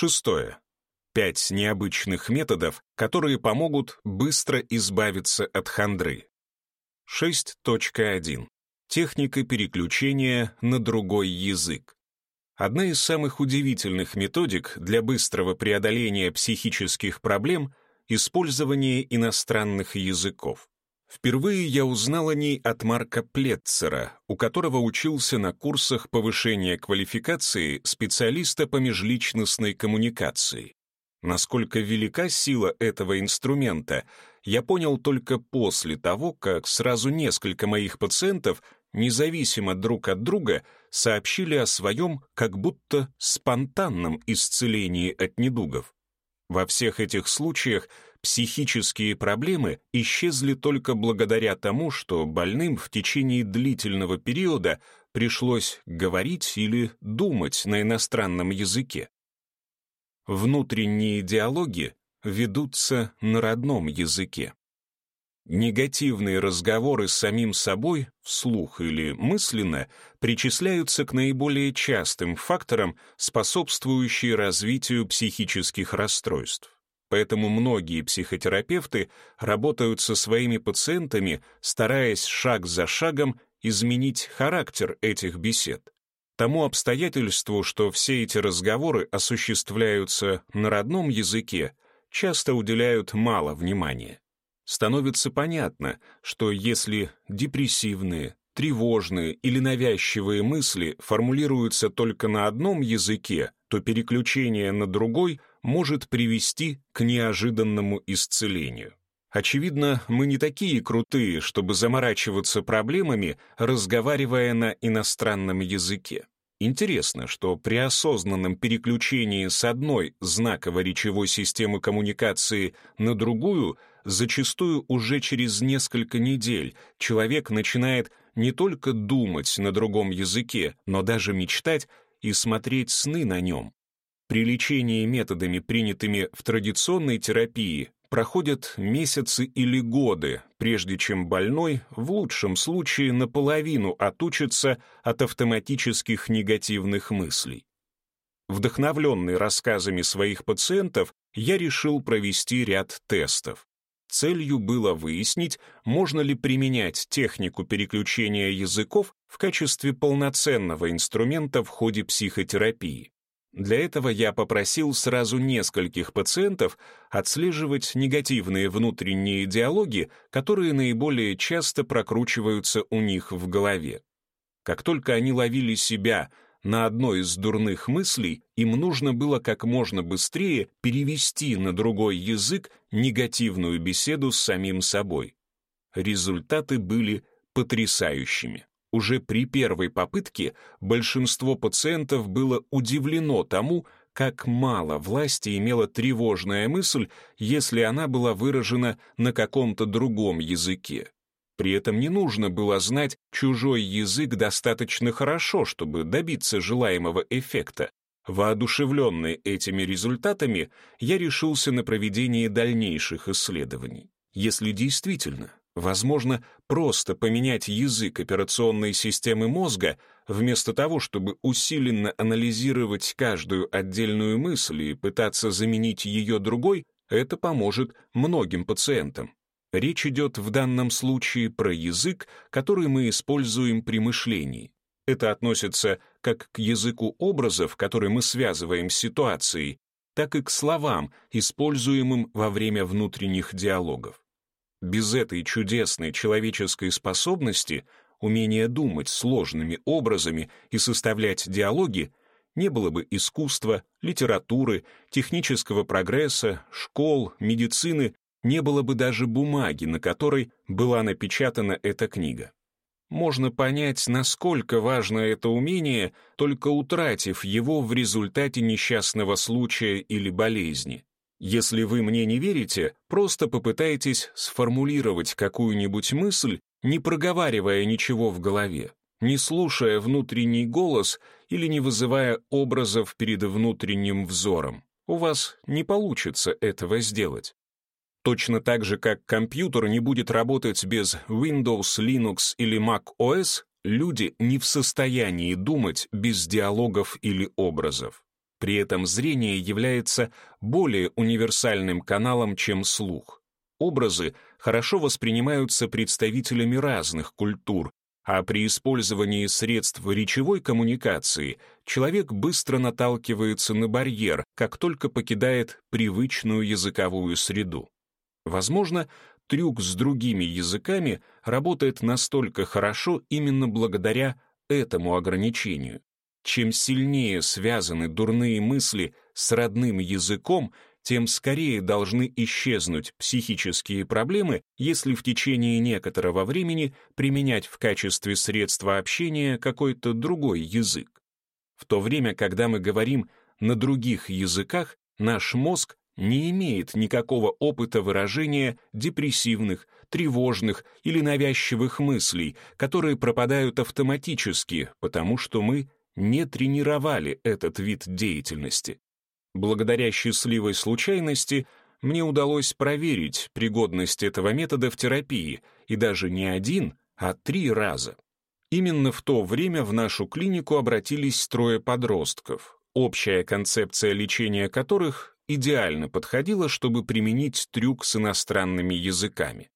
Шестое. Пять необычных методов, которые помогут быстро избавиться от хандры. 6.1. Техника переключения на другой язык. Одна из самых удивительных методик для быстрого преодоления психических проблем — использование иностранных языков. Впервые я узнал о ней от Марка Плетцера, у которого учился на курсах повышения квалификации специалиста по межличностной коммуникации. Насколько велика сила этого инструмента, я понял только после того, как сразу несколько моих пациентов, независимо друг от друга, сообщили о своем как будто спонтанном исцелении от недугов. Во всех этих случаях психические проблемы исчезли только благодаря тому, что больным в течение длительного периода пришлось говорить или думать на иностранном языке. Внутренние диалоги ведутся на родном языке. Негативные разговоры с самим собой, вслух или мысленно, причисляются к наиболее частым факторам, способствующим развитию психических расстройств. Поэтому многие психотерапевты работают со своими пациентами, стараясь шаг за шагом изменить характер этих бесед. Тому обстоятельству, что все эти разговоры осуществляются на родном языке, часто уделяют мало внимания. Становится понятно, что если депрессивные, тревожные или навязчивые мысли формулируются только на одном языке, то переключение на другой может привести к неожиданному исцелению. Очевидно, мы не такие крутые, чтобы заморачиваться проблемами, разговаривая на иностранном языке. Интересно, что при осознанном переключении с одной знаково-речевой системы коммуникации на другую, зачастую уже через несколько недель человек начинает не только думать на другом языке, но даже мечтать и смотреть сны на нем. При лечении методами, принятыми в традиционной терапии, проходят месяцы или годы, прежде чем больной в лучшем случае наполовину отучится от автоматических негативных мыслей. Вдохновленный рассказами своих пациентов, я решил провести ряд тестов. Целью было выяснить, можно ли применять технику переключения языков в качестве полноценного инструмента в ходе психотерапии. Для этого я попросил сразу нескольких пациентов отслеживать негативные внутренние диалоги, которые наиболее часто прокручиваются у них в голове. Как только они ловили себя на одной из дурных мыслей, им нужно было как можно быстрее перевести на другой язык негативную беседу с самим собой. Результаты были потрясающими. Уже при первой попытке большинство пациентов было удивлено тому, как мало власти имела тревожная мысль, если она была выражена на каком-то другом языке. При этом не нужно было знать чужой язык достаточно хорошо, чтобы добиться желаемого эффекта. Воодушевленный этими результатами, я решился на проведение дальнейших исследований. Если действительно Возможно, просто поменять язык операционной системы мозга, вместо того, чтобы усиленно анализировать каждую отдельную мысль и пытаться заменить ее другой, это поможет многим пациентам. Речь идет в данном случае про язык, который мы используем при мышлении. Это относится как к языку образов, который мы связываем с ситуацией, так и к словам, используемым во время внутренних диалогов. Без этой чудесной человеческой способности, умения думать сложными образами и составлять диалоги, не было бы искусства, литературы, технического прогресса, школ, медицины, не было бы даже бумаги, на которой была напечатана эта книга. Можно понять, насколько важно это умение, только утратив его в результате несчастного случая или болезни. Если вы мне не верите, просто попытайтесь сформулировать какую-нибудь мысль, не проговаривая ничего в голове, не слушая внутренний голос или не вызывая образов перед внутренним взором. У вас не получится этого сделать. Точно так же, как компьютер не будет работать без Windows, Linux или Mac OS, люди не в состоянии думать без диалогов или образов. При этом зрение является более универсальным каналом, чем слух. Образы хорошо воспринимаются представителями разных культур, а при использовании средств речевой коммуникации человек быстро наталкивается на барьер, как только покидает привычную языковую среду. Возможно, трюк с другими языками работает настолько хорошо именно благодаря этому ограничению. Чем сильнее связаны дурные мысли с родным языком, тем скорее должны исчезнуть психические проблемы, если в течение некоторого времени применять в качестве средства общения какой-то другой язык. В то время, когда мы говорим на других языках, наш мозг не имеет никакого опыта выражения депрессивных, тревожных или навязчивых мыслей, которые пропадают автоматически, потому что мы не тренировали этот вид деятельности. Благодаря счастливой случайности мне удалось проверить пригодность этого метода в терапии, и даже не один, а три раза. Именно в то время в нашу клинику обратились трое подростков, общая концепция лечения которых идеально подходила, чтобы применить трюк с иностранными языками.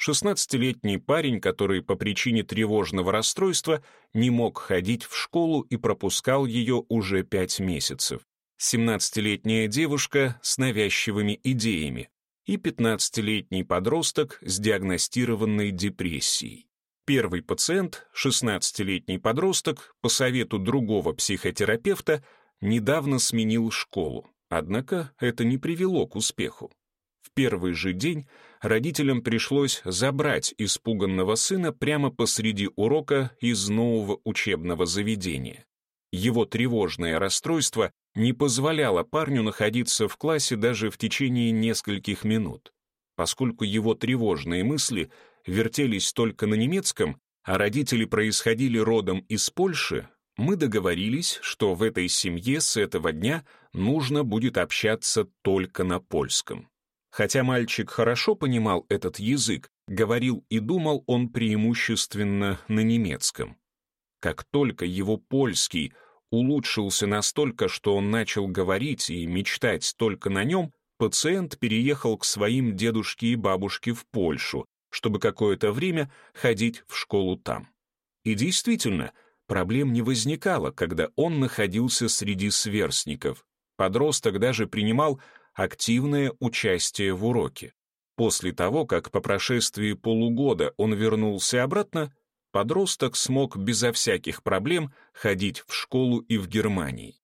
16-летний парень, который по причине тревожного расстройства не мог ходить в школу и пропускал ее уже пять месяцев. 17-летняя девушка с навязчивыми идеями и 15-летний подросток с диагностированной депрессией. Первый пациент, 16-летний подросток, по совету другого психотерапевта, недавно сменил школу. Однако это не привело к успеху. В первый же день родителям пришлось забрать испуганного сына прямо посреди урока из нового учебного заведения. Его тревожное расстройство не позволяло парню находиться в классе даже в течение нескольких минут. Поскольку его тревожные мысли вертелись только на немецком, а родители происходили родом из Польши, мы договорились, что в этой семье с этого дня нужно будет общаться только на польском. Хотя мальчик хорошо понимал этот язык, говорил и думал он преимущественно на немецком. Как только его польский улучшился настолько, что он начал говорить и мечтать только на нем, пациент переехал к своим дедушке и бабушке в Польшу, чтобы какое-то время ходить в школу там. И действительно, проблем не возникало, когда он находился среди сверстников. Подросток даже принимал активное участие в уроке. После того, как по прошествии полугода он вернулся обратно, подросток смог безо всяких проблем ходить в школу и в Германии.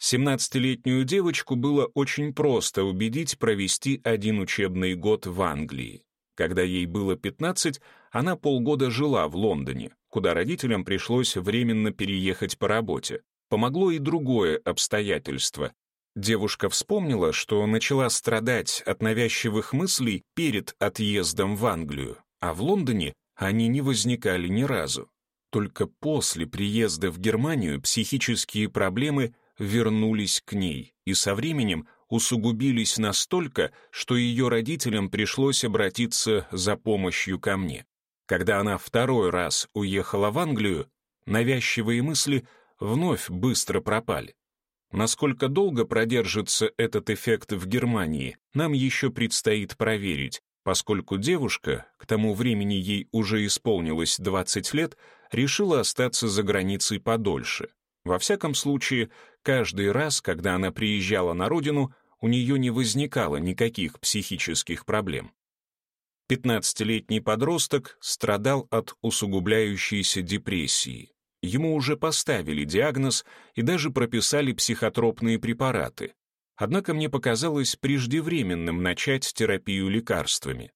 17-летнюю девочку было очень просто убедить провести один учебный год в Англии. Когда ей было 15, она полгода жила в Лондоне, куда родителям пришлось временно переехать по работе. Помогло и другое обстоятельство. Девушка вспомнила, что начала страдать от навязчивых мыслей перед отъездом в Англию, а в Лондоне они не возникали ни разу. Только после приезда в Германию психические проблемы вернулись к ней и со временем усугубились настолько, что ее родителям пришлось обратиться за помощью ко мне. Когда она второй раз уехала в Англию, навязчивые мысли вновь быстро пропали. Насколько долго продержится этот эффект в Германии, нам еще предстоит проверить, поскольку девушка, к тому времени ей уже исполнилось 20 лет, решила остаться за границей подольше. Во всяком случае, каждый раз, когда она приезжала на родину, у нее не возникало никаких психических проблем. 15-летний подросток страдал от усугубляющейся депрессии. Ему уже поставили диагноз и даже прописали психотропные препараты. Однако мне показалось преждевременным начать терапию лекарствами.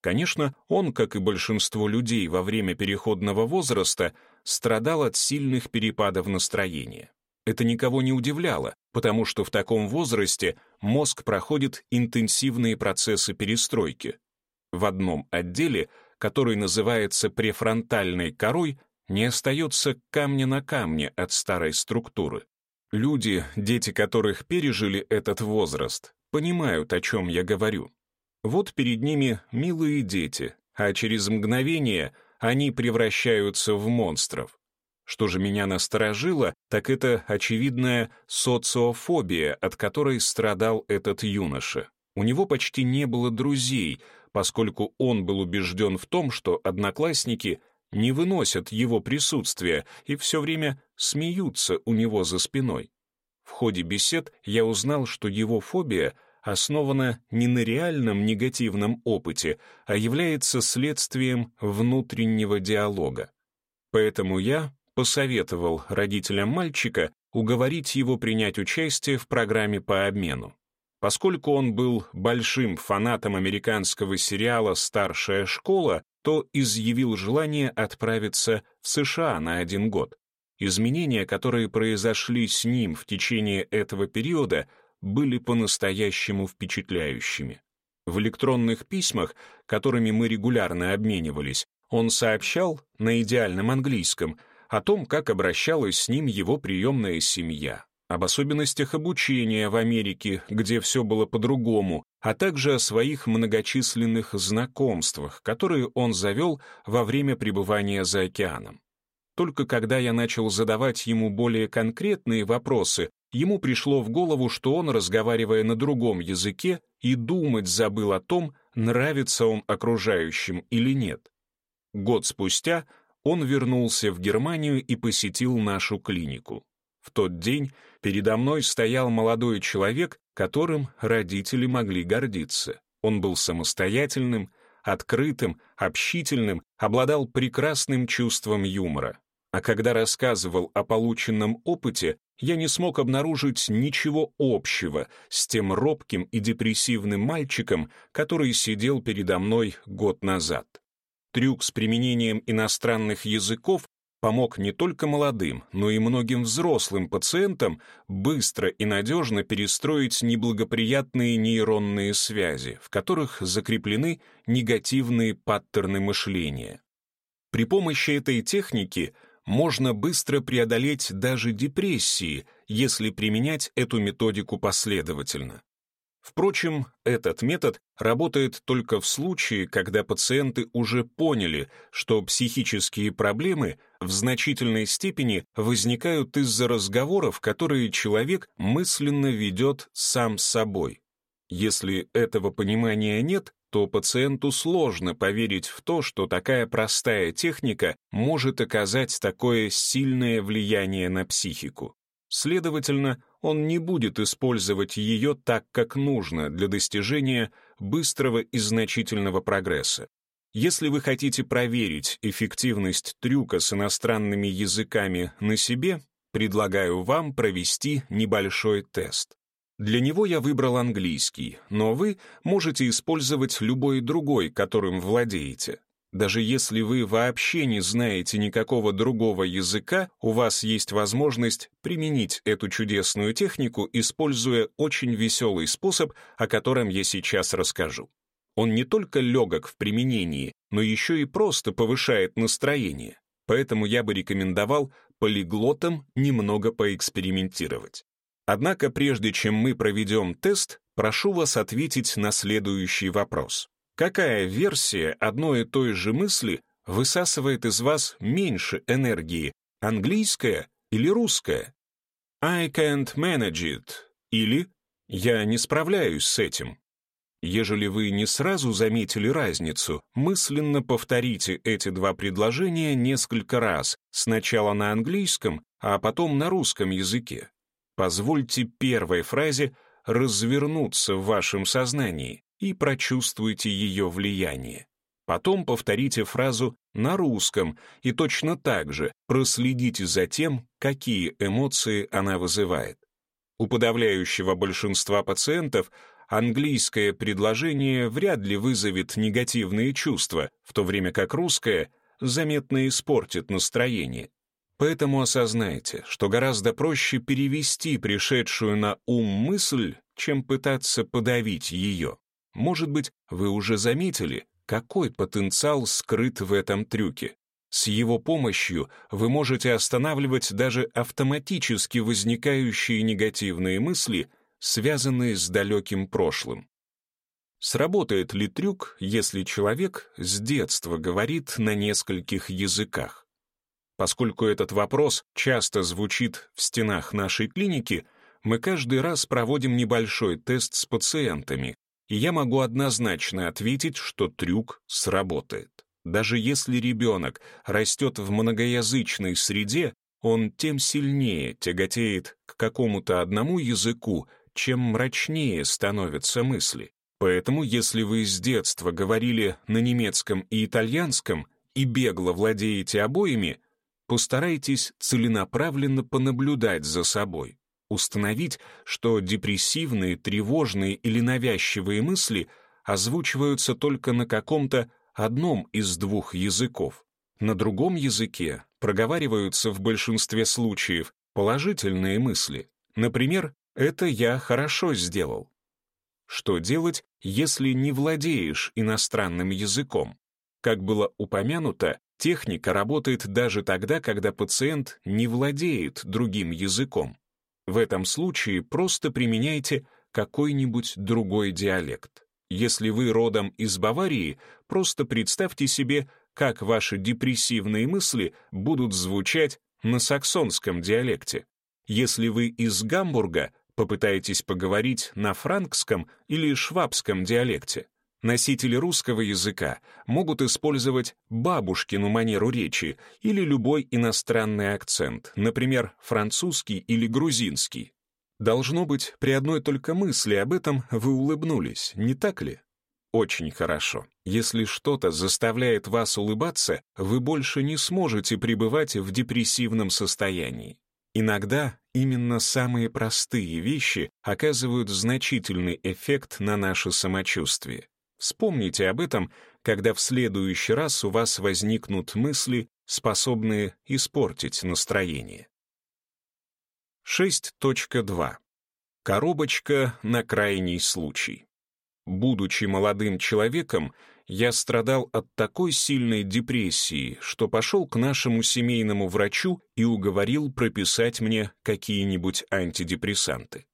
Конечно, он, как и большинство людей во время переходного возраста, страдал от сильных перепадов настроения. Это никого не удивляло, потому что в таком возрасте мозг проходит интенсивные процессы перестройки. В одном отделе, который называется префронтальной корой, не остается камня на камне от старой структуры. Люди, дети которых пережили этот возраст, понимают, о чем я говорю. Вот перед ними милые дети, а через мгновение они превращаются в монстров. Что же меня насторожило, так это очевидная социофобия, от которой страдал этот юноша. У него почти не было друзей, поскольку он был убежден в том, что одноклассники не выносят его присутствия и все время смеются у него за спиной. В ходе бесед я узнал, что его фобия основана не на реальном негативном опыте, а является следствием внутреннего диалога. Поэтому я посоветовал родителям мальчика уговорить его принять участие в программе по обмену. Поскольку он был большим фанатом американского сериала «Старшая школа», то изъявил желание отправиться в США на один год. Изменения, которые произошли с ним в течение этого периода, были по-настоящему впечатляющими. В электронных письмах, которыми мы регулярно обменивались, он сообщал на идеальном английском о том, как обращалась с ним его приемная семья, об особенностях обучения в Америке, где все было по-другому, а также о своих многочисленных знакомствах, которые он завел во время пребывания за океаном. Только когда я начал задавать ему более конкретные вопросы, ему пришло в голову, что он, разговаривая на другом языке, и думать забыл о том, нравится он окружающим или нет. Год спустя он вернулся в Германию и посетил нашу клинику. В тот день передо мной стоял молодой человек, которым родители могли гордиться. Он был самостоятельным, открытым, общительным, обладал прекрасным чувством юмора. А когда рассказывал о полученном опыте, я не смог обнаружить ничего общего с тем робким и депрессивным мальчиком, который сидел передо мной год назад. Трюк с применением иностранных языков помог не только молодым, но и многим взрослым пациентам быстро и надежно перестроить неблагоприятные нейронные связи, в которых закреплены негативные паттерны мышления. При помощи этой техники можно быстро преодолеть даже депрессии, если применять эту методику последовательно. Впрочем, этот метод работает только в случае, когда пациенты уже поняли, что психические проблемы в значительной степени возникают из-за разговоров, которые человек мысленно ведет сам с собой. Если этого понимания нет, то пациенту сложно поверить в то, что такая простая техника может оказать такое сильное влияние на психику. Следовательно, он не будет использовать ее так, как нужно для достижения быстрого и значительного прогресса. Если вы хотите проверить эффективность трюка с иностранными языками на себе, предлагаю вам провести небольшой тест. Для него я выбрал английский, но вы можете использовать любой другой, которым владеете. Даже если вы вообще не знаете никакого другого языка, у вас есть возможность применить эту чудесную технику, используя очень веселый способ, о котором я сейчас расскажу. Он не только легок в применении, но еще и просто повышает настроение. Поэтому я бы рекомендовал полиглотам немного поэкспериментировать. Однако прежде чем мы проведем тест, прошу вас ответить на следующий вопрос. Какая версия одной и той же мысли высасывает из вас меньше энергии, английская или русская? I can't manage it или я не справляюсь с этим. Ежели вы не сразу заметили разницу, мысленно повторите эти два предложения несколько раз, сначала на английском, а потом на русском языке. Позвольте первой фразе развернуться в вашем сознании и прочувствуйте ее влияние. Потом повторите фразу на русском и точно так же проследите за тем, какие эмоции она вызывает. У подавляющего большинства пациентов английское предложение вряд ли вызовет негативные чувства, в то время как русское заметно испортит настроение. Поэтому осознайте, что гораздо проще перевести пришедшую на ум мысль, чем пытаться подавить ее. Может быть, вы уже заметили, какой потенциал скрыт в этом трюке. С его помощью вы можете останавливать даже автоматически возникающие негативные мысли, связанные с далеким прошлым. Сработает ли трюк, если человек с детства говорит на нескольких языках? Поскольку этот вопрос часто звучит в стенах нашей клиники, мы каждый раз проводим небольшой тест с пациентами, и я могу однозначно ответить, что трюк сработает. Даже если ребенок растет в многоязычной среде, он тем сильнее тяготеет к какому-то одному языку, чем мрачнее становятся мысли. Поэтому, если вы с детства говорили на немецком и итальянском и бегло владеете обоими, постарайтесь целенаправленно понаблюдать за собой, установить, что депрессивные, тревожные или навязчивые мысли озвучиваются только на каком-то одном из двух языков. На другом языке проговариваются в большинстве случаев положительные мысли. Например, «это я хорошо сделал». Что делать, если не владеешь иностранным языком? Как было упомянуто, Техника работает даже тогда, когда пациент не владеет другим языком. В этом случае просто применяйте какой-нибудь другой диалект. Если вы родом из Баварии, просто представьте себе, как ваши депрессивные мысли будут звучать на саксонском диалекте. Если вы из Гамбурга, попытайтесь поговорить на франкском или швабском диалекте. Носители русского языка могут использовать бабушкину манеру речи или любой иностранный акцент, например, французский или грузинский. Должно быть, при одной только мысли об этом вы улыбнулись, не так ли? Очень хорошо. Если что-то заставляет вас улыбаться, вы больше не сможете пребывать в депрессивном состоянии. Иногда именно самые простые вещи оказывают значительный эффект на наше самочувствие. Вспомните об этом, когда в следующий раз у вас возникнут мысли, способные испортить настроение. 6.2. Коробочка на крайний случай. Будучи молодым человеком, я страдал от такой сильной депрессии, что пошел к нашему семейному врачу и уговорил прописать мне какие-нибудь антидепрессанты.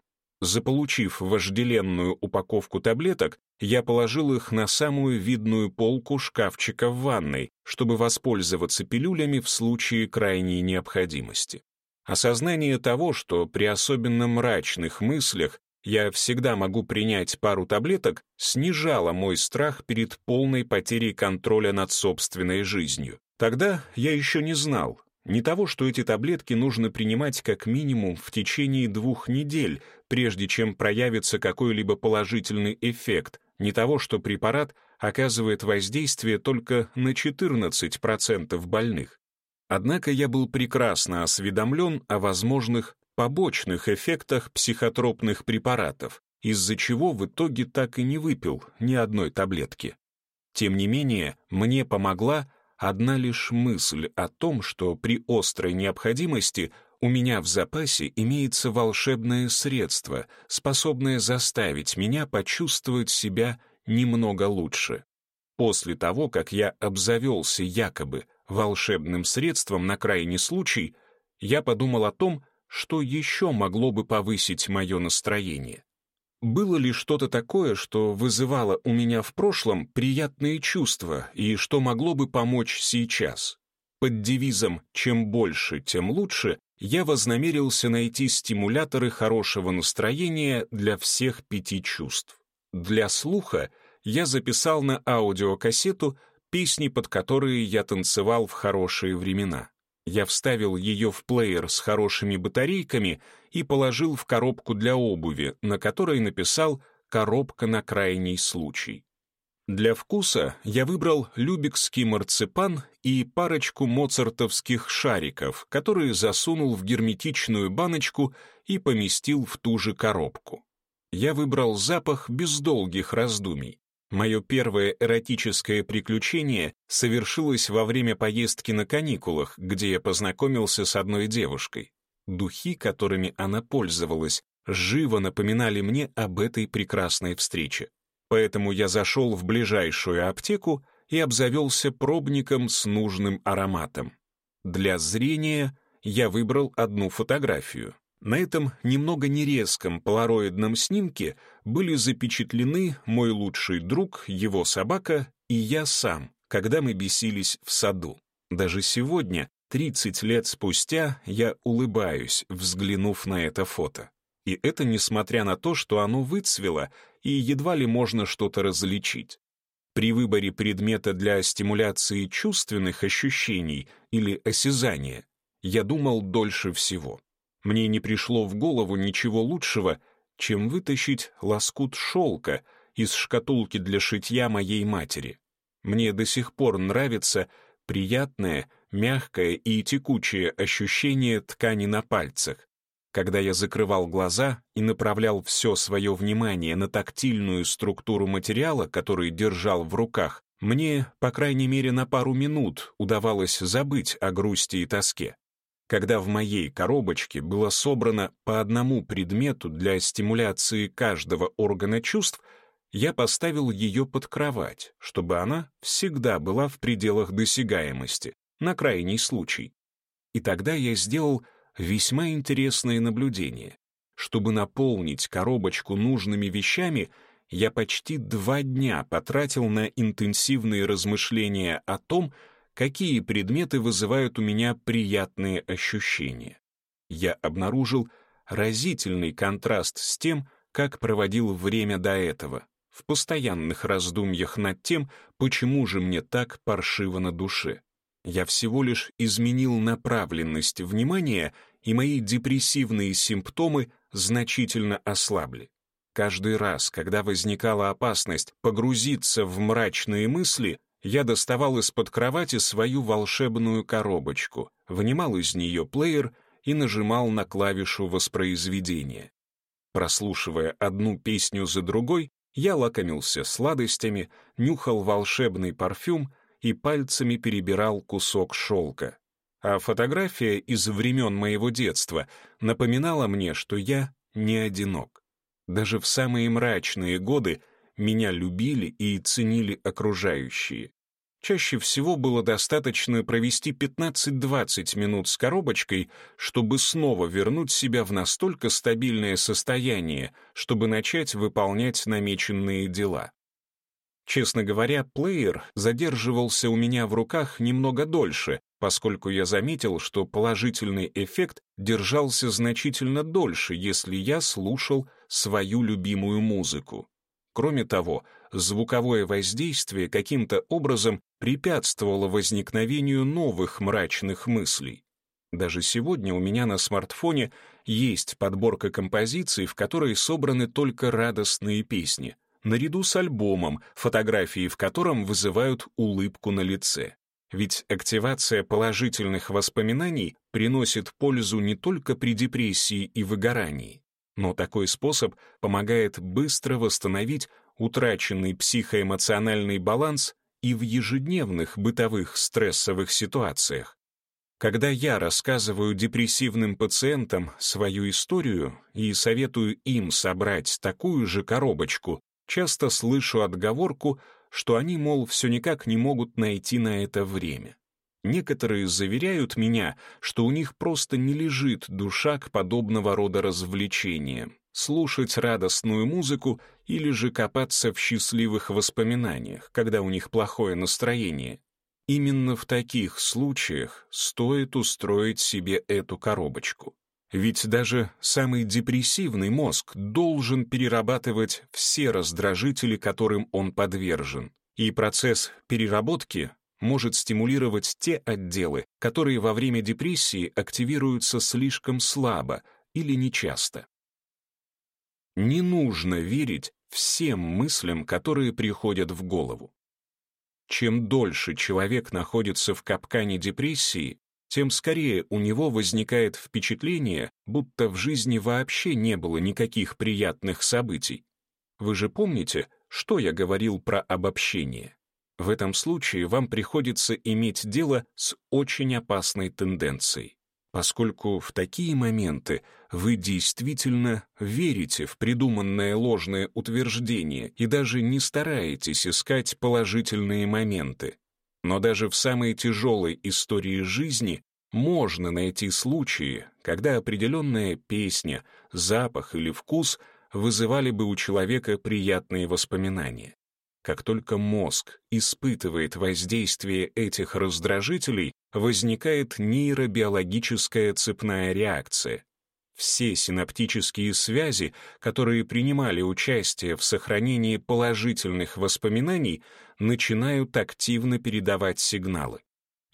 Заполучив вожделенную упаковку таблеток, я положил их на самую видную полку шкафчика в ванной, чтобы воспользоваться пилюлями в случае крайней необходимости. Осознание того, что при особенно мрачных мыслях я всегда могу принять пару таблеток, снижало мой страх перед полной потерей контроля над собственной жизнью. Тогда я еще не знал, не того, что эти таблетки нужно принимать как минимум в течение двух недель, прежде чем проявится какой-либо положительный эффект, не того, что препарат оказывает воздействие только на 14% больных. Однако я был прекрасно осведомлен о возможных побочных эффектах психотропных препаратов, из-за чего в итоге так и не выпил ни одной таблетки. Тем не менее, мне помогла одна лишь мысль о том, что при острой необходимости у меня в запасе имеется волшебное средство, способное заставить меня почувствовать себя немного лучше. После того, как я обзавелся якобы волшебным средством на крайний случай, я подумал о том, что еще могло бы повысить мое настроение. Было ли что-то такое, что вызывало у меня в прошлом приятные чувства и что могло бы помочь сейчас? Под девизом «чем больше, тем лучше» я вознамерился найти стимуляторы хорошего настроения для всех пяти чувств. Для слуха я записал на аудиокассету песни, под которые я танцевал в хорошие времена. Я вставил ее в плеер с хорошими батарейками и положил в коробку для обуви, на которой написал «коробка на крайний случай». Для вкуса я выбрал любекский марципан и парочку моцартовских шариков, которые засунул в герметичную баночку и поместил в ту же коробку. Я выбрал запах без долгих раздумий. Мое первое эротическое приключение совершилось во время поездки на каникулах, где я познакомился с одной девушкой. Духи, которыми она пользовалась, живо напоминали мне об этой прекрасной встрече. Поэтому я зашел в ближайшую аптеку и обзавелся пробником с нужным ароматом. Для зрения я выбрал одну фотографию. На этом немного нерезком полароидном снимке были запечатлены мой лучший друг, его собака и я сам, когда мы бесились в саду. Даже сегодня, 30 лет спустя я улыбаюсь, взглянув на это фото. И это несмотря на то, что оно выцвело, и едва ли можно что-то различить. При выборе предмета для стимуляции чувственных ощущений или осязания я думал дольше всего. Мне не пришло в голову ничего лучшего, чем вытащить лоскут шелка из шкатулки для шитья моей матери. Мне до сих пор нравится приятное, мягкое и текучее ощущение ткани на пальцах. Когда я закрывал глаза и направлял все свое внимание на тактильную структуру материала, который держал в руках, мне, по крайней мере, на пару минут удавалось забыть о грусти и тоске. Когда в моей коробочке было собрано по одному предмету для стимуляции каждого органа чувств, я поставил ее под кровать, чтобы она всегда была в пределах досягаемости, на крайний случай. И тогда я сделал весьма интересное наблюдение. Чтобы наполнить коробочку нужными вещами, я почти два дня потратил на интенсивные размышления о том, какие предметы вызывают у меня приятные ощущения. Я обнаружил разительный контраст с тем, как проводил время до этого, в постоянных раздумьях над тем, почему же мне так паршиво на душе. Я всего лишь изменил направленность внимания, и мои депрессивные симптомы значительно ослабли. Каждый раз, когда возникала опасность погрузиться в мрачные мысли, я доставал из-под кровати свою волшебную коробочку, вынимал из нее плеер и нажимал на клавишу воспроизведения. Прослушивая одну песню за другой, я лакомился сладостями, нюхал волшебный парфюм и пальцами перебирал кусок шелка. А фотография из времен моего детства напоминала мне, что я не одинок. Даже в самые мрачные годы меня любили и ценили окружающие. Чаще всего было достаточно провести 15-20 минут с коробочкой, чтобы снова вернуть себя в настолько стабильное состояние, чтобы начать выполнять намеченные дела. Честно говоря, плеер задерживался у меня в руках немного дольше, поскольку я заметил, что положительный эффект держался значительно дольше, если я слушал свою любимую музыку. Кроме того, звуковое воздействие каким-то образом препятствовало возникновению новых мрачных мыслей. Даже сегодня у меня на смартфоне есть подборка композиций, в которой собраны только радостные песни — наряду с альбомом, фотографии в котором вызывают улыбку на лице. Ведь активация положительных воспоминаний приносит пользу не только при депрессии и выгорании, но такой способ помогает быстро восстановить утраченный психоэмоциональный баланс и в ежедневных бытовых стрессовых ситуациях. Когда я рассказываю депрессивным пациентам свою историю и советую им собрать такую же коробочку Часто слышу отговорку, что они, мол, все никак не могут найти на это время. Некоторые заверяют меня, что у них просто не лежит душа к подобного рода развлечениям, слушать радостную музыку или же копаться в счастливых воспоминаниях, когда у них плохое настроение. Именно в таких случаях стоит устроить себе эту коробочку. Ведь даже самый депрессивный мозг должен перерабатывать все раздражители, которым он подвержен. И процесс переработки может стимулировать те отделы, которые во время депрессии активируются слишком слабо или нечасто. Не нужно верить всем мыслям, которые приходят в голову. Чем дольше человек находится в капкане депрессии, тем скорее у него возникает впечатление, будто в жизни вообще не было никаких приятных событий. Вы же помните, что я говорил про обобщение? В этом случае вам приходится иметь дело с очень опасной тенденцией, поскольку в такие моменты вы действительно верите в придуманное ложное утверждение и даже не стараетесь искать положительные моменты. Но даже в самой тяжелой истории жизни можно найти случаи, когда определенная песня, запах или вкус вызывали бы у человека приятные воспоминания. Как только мозг испытывает воздействие этих раздражителей, возникает нейробиологическая цепная реакция. Все синаптические связи, которые принимали участие в сохранении положительных воспоминаний, начинают активно передавать сигналы.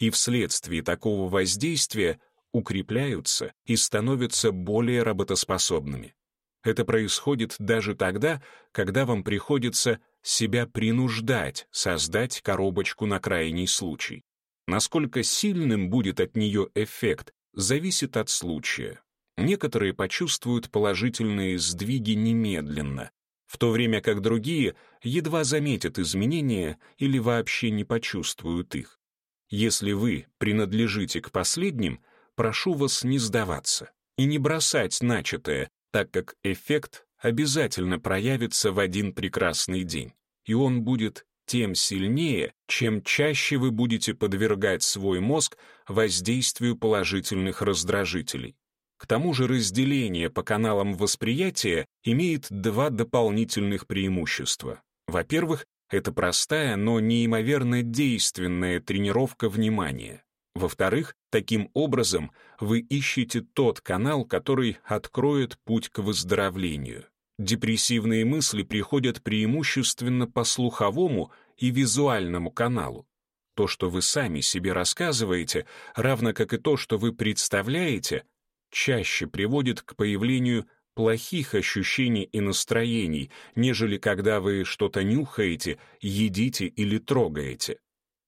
И вследствие такого воздействия укрепляются и становятся более работоспособными. Это происходит даже тогда, когда вам приходится себя принуждать создать коробочку на крайний случай. Насколько сильным будет от нее эффект, зависит от случая. Некоторые почувствуют положительные сдвиги немедленно, в то время как другие едва заметят изменения или вообще не почувствуют их. Если вы принадлежите к последним, прошу вас не сдаваться и не бросать начатое, так как эффект обязательно проявится в один прекрасный день, и он будет тем сильнее, чем чаще вы будете подвергать свой мозг воздействию положительных раздражителей. К тому же разделение по каналам восприятия имеет два дополнительных преимущества. Во-первых, это простая, но неимоверно действенная тренировка внимания. Во-вторых, таким образом вы ищете тот канал, который откроет путь к выздоровлению. Депрессивные мысли приходят преимущественно по слуховому и визуальному каналу. То, что вы сами себе рассказываете, равно как и то, что вы представляете, чаще приводит к появлению плохих ощущений и настроений, нежели когда вы что-то нюхаете, едите или трогаете.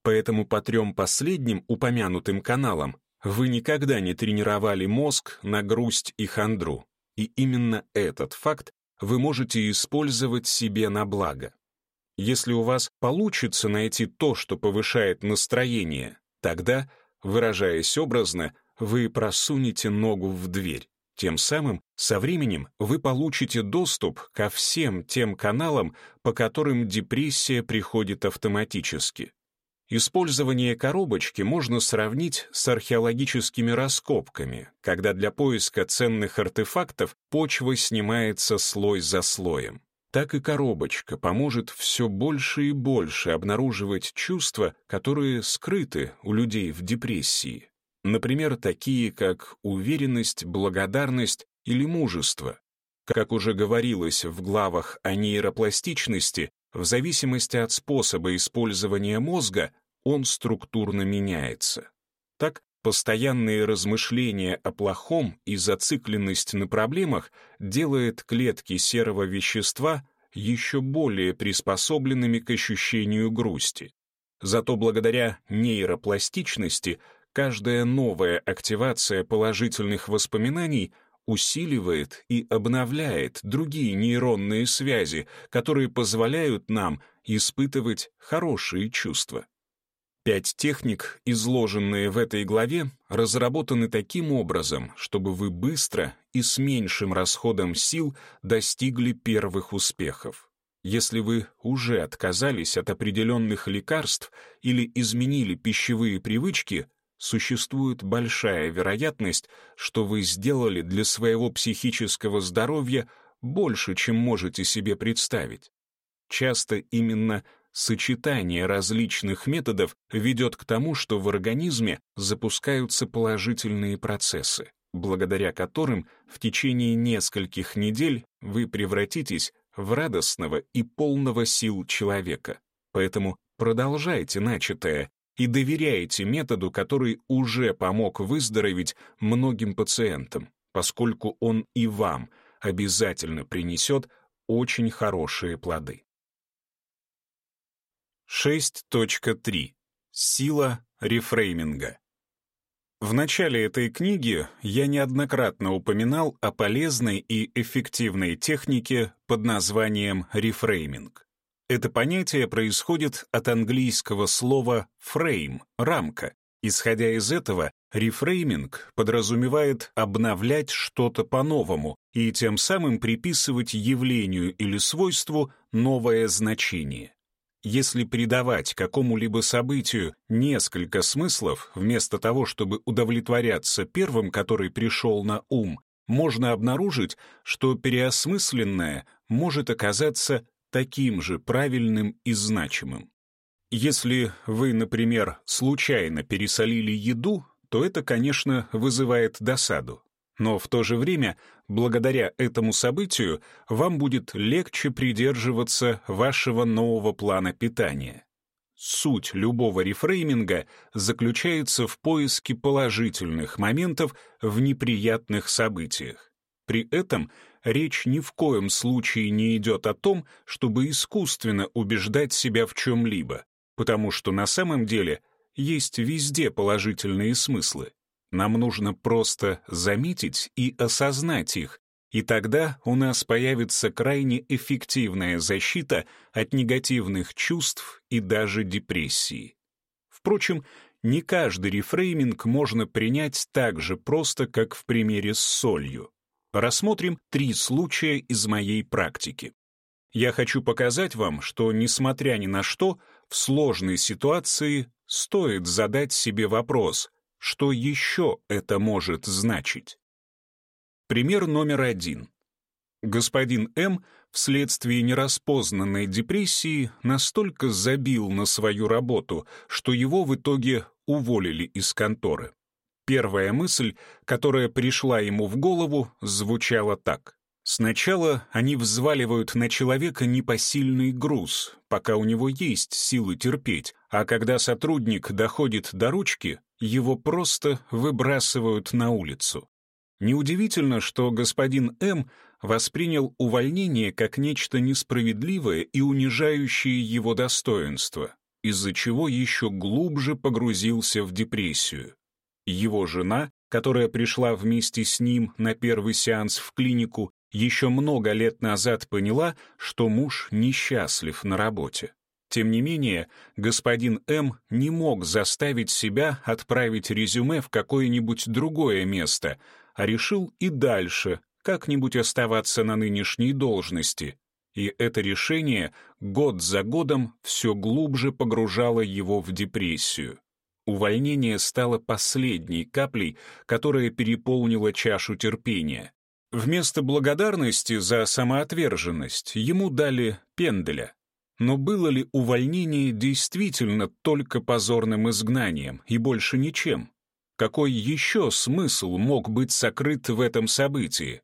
Поэтому по трем последним упомянутым каналам вы никогда не тренировали мозг на грусть и хандру. И именно этот факт вы можете использовать себе на благо. Если у вас получится найти то, что повышает настроение, тогда, выражаясь образно, вы просунете ногу в дверь. Тем самым, со временем, вы получите доступ ко всем тем каналам, по которым депрессия приходит автоматически. Использование коробочки можно сравнить с археологическими раскопками, когда для поиска ценных артефактов почва снимается слой за слоем. Так и коробочка поможет все больше и больше обнаруживать чувства, которые скрыты у людей в депрессии. Например, такие как уверенность, благодарность или мужество. Как уже говорилось в главах о нейропластичности, в зависимости от способа использования мозга он структурно меняется. Так, постоянные размышления о плохом и зацикленность на проблемах делает клетки серого вещества еще более приспособленными к ощущению грусти. Зато благодаря нейропластичности каждая новая активация положительных воспоминаний усиливает и обновляет другие нейронные связи, которые позволяют нам испытывать хорошие чувства. Пять техник, изложенные в этой главе, разработаны таким образом, чтобы вы быстро и с меньшим расходом сил достигли первых успехов. Если вы уже отказались от определенных лекарств или изменили пищевые привычки, существует большая вероятность, что вы сделали для своего психического здоровья больше, чем можете себе представить. Часто именно Сочетание различных методов ведет к тому, что в организме запускаются положительные процессы, благодаря которым в течение нескольких недель вы превратитесь в радостного и полного сил человека. Поэтому продолжайте начатое и доверяйте методу, который уже помог выздороветь многим пациентам, поскольку он и вам обязательно принесет очень хорошие плоды. 6.3. Сила рефрейминга. В начале этой книги я неоднократно упоминал о полезной и эффективной технике под названием рефрейминг. Это понятие происходит от английского слова «frame» — «рамка». Исходя из этого, рефрейминг подразумевает обновлять что-то по-новому и тем самым приписывать явлению или свойству новое значение. Если придавать какому-либо событию несколько смыслов, вместо того, чтобы удовлетворяться первым, который пришел на ум, можно обнаружить, что переосмысленное может оказаться таким же правильным и значимым. Если вы, например, случайно пересолили еду, то это, конечно, вызывает досаду. Но в то же время, благодаря этому событию, вам будет легче придерживаться вашего нового плана питания. Суть любого рефрейминга заключается в поиске положительных моментов в неприятных событиях. При этом речь ни в коем случае не идет о том, чтобы искусственно убеждать себя в чем-либо, потому что на самом деле есть везде положительные смыслы. Нам нужно просто заметить и осознать их, и тогда у нас появится крайне эффективная защита от негативных чувств и даже депрессии. Впрочем, не каждый рефрейминг можно принять так же просто, как в примере с солью. Рассмотрим три случая из моей практики. Я хочу показать вам, что, несмотря ни на что, в сложной ситуации стоит задать себе вопрос, что еще это может значить. Пример номер один. Господин М вследствие нераспознанной депрессии настолько забил на свою работу, что его в итоге уволили из конторы. Первая мысль, которая пришла ему в голову, звучала так. Сначала они взваливают на человека непосильный груз, пока у него есть силы терпеть, а когда сотрудник доходит до ручки, его просто выбрасывают на улицу. Неудивительно, что господин М воспринял увольнение как нечто несправедливое и унижающее его достоинство, из-за чего еще глубже погрузился в депрессию. Его жена, которая пришла вместе с ним на первый сеанс в клинику, еще много лет назад поняла, что муж несчастлив на работе. Тем не менее, господин М не мог заставить себя отправить резюме в какое-нибудь другое место, а решил и дальше как-нибудь оставаться на нынешней должности. И это решение год за годом все глубже погружало его в депрессию. Увольнение стало последней каплей, которая переполнила чашу терпения. Вместо благодарности за самоотверженность ему дали пенделя. Но было ли увольнение действительно только позорным изгнанием и больше ничем? Какой еще смысл мог быть сокрыт в этом событии?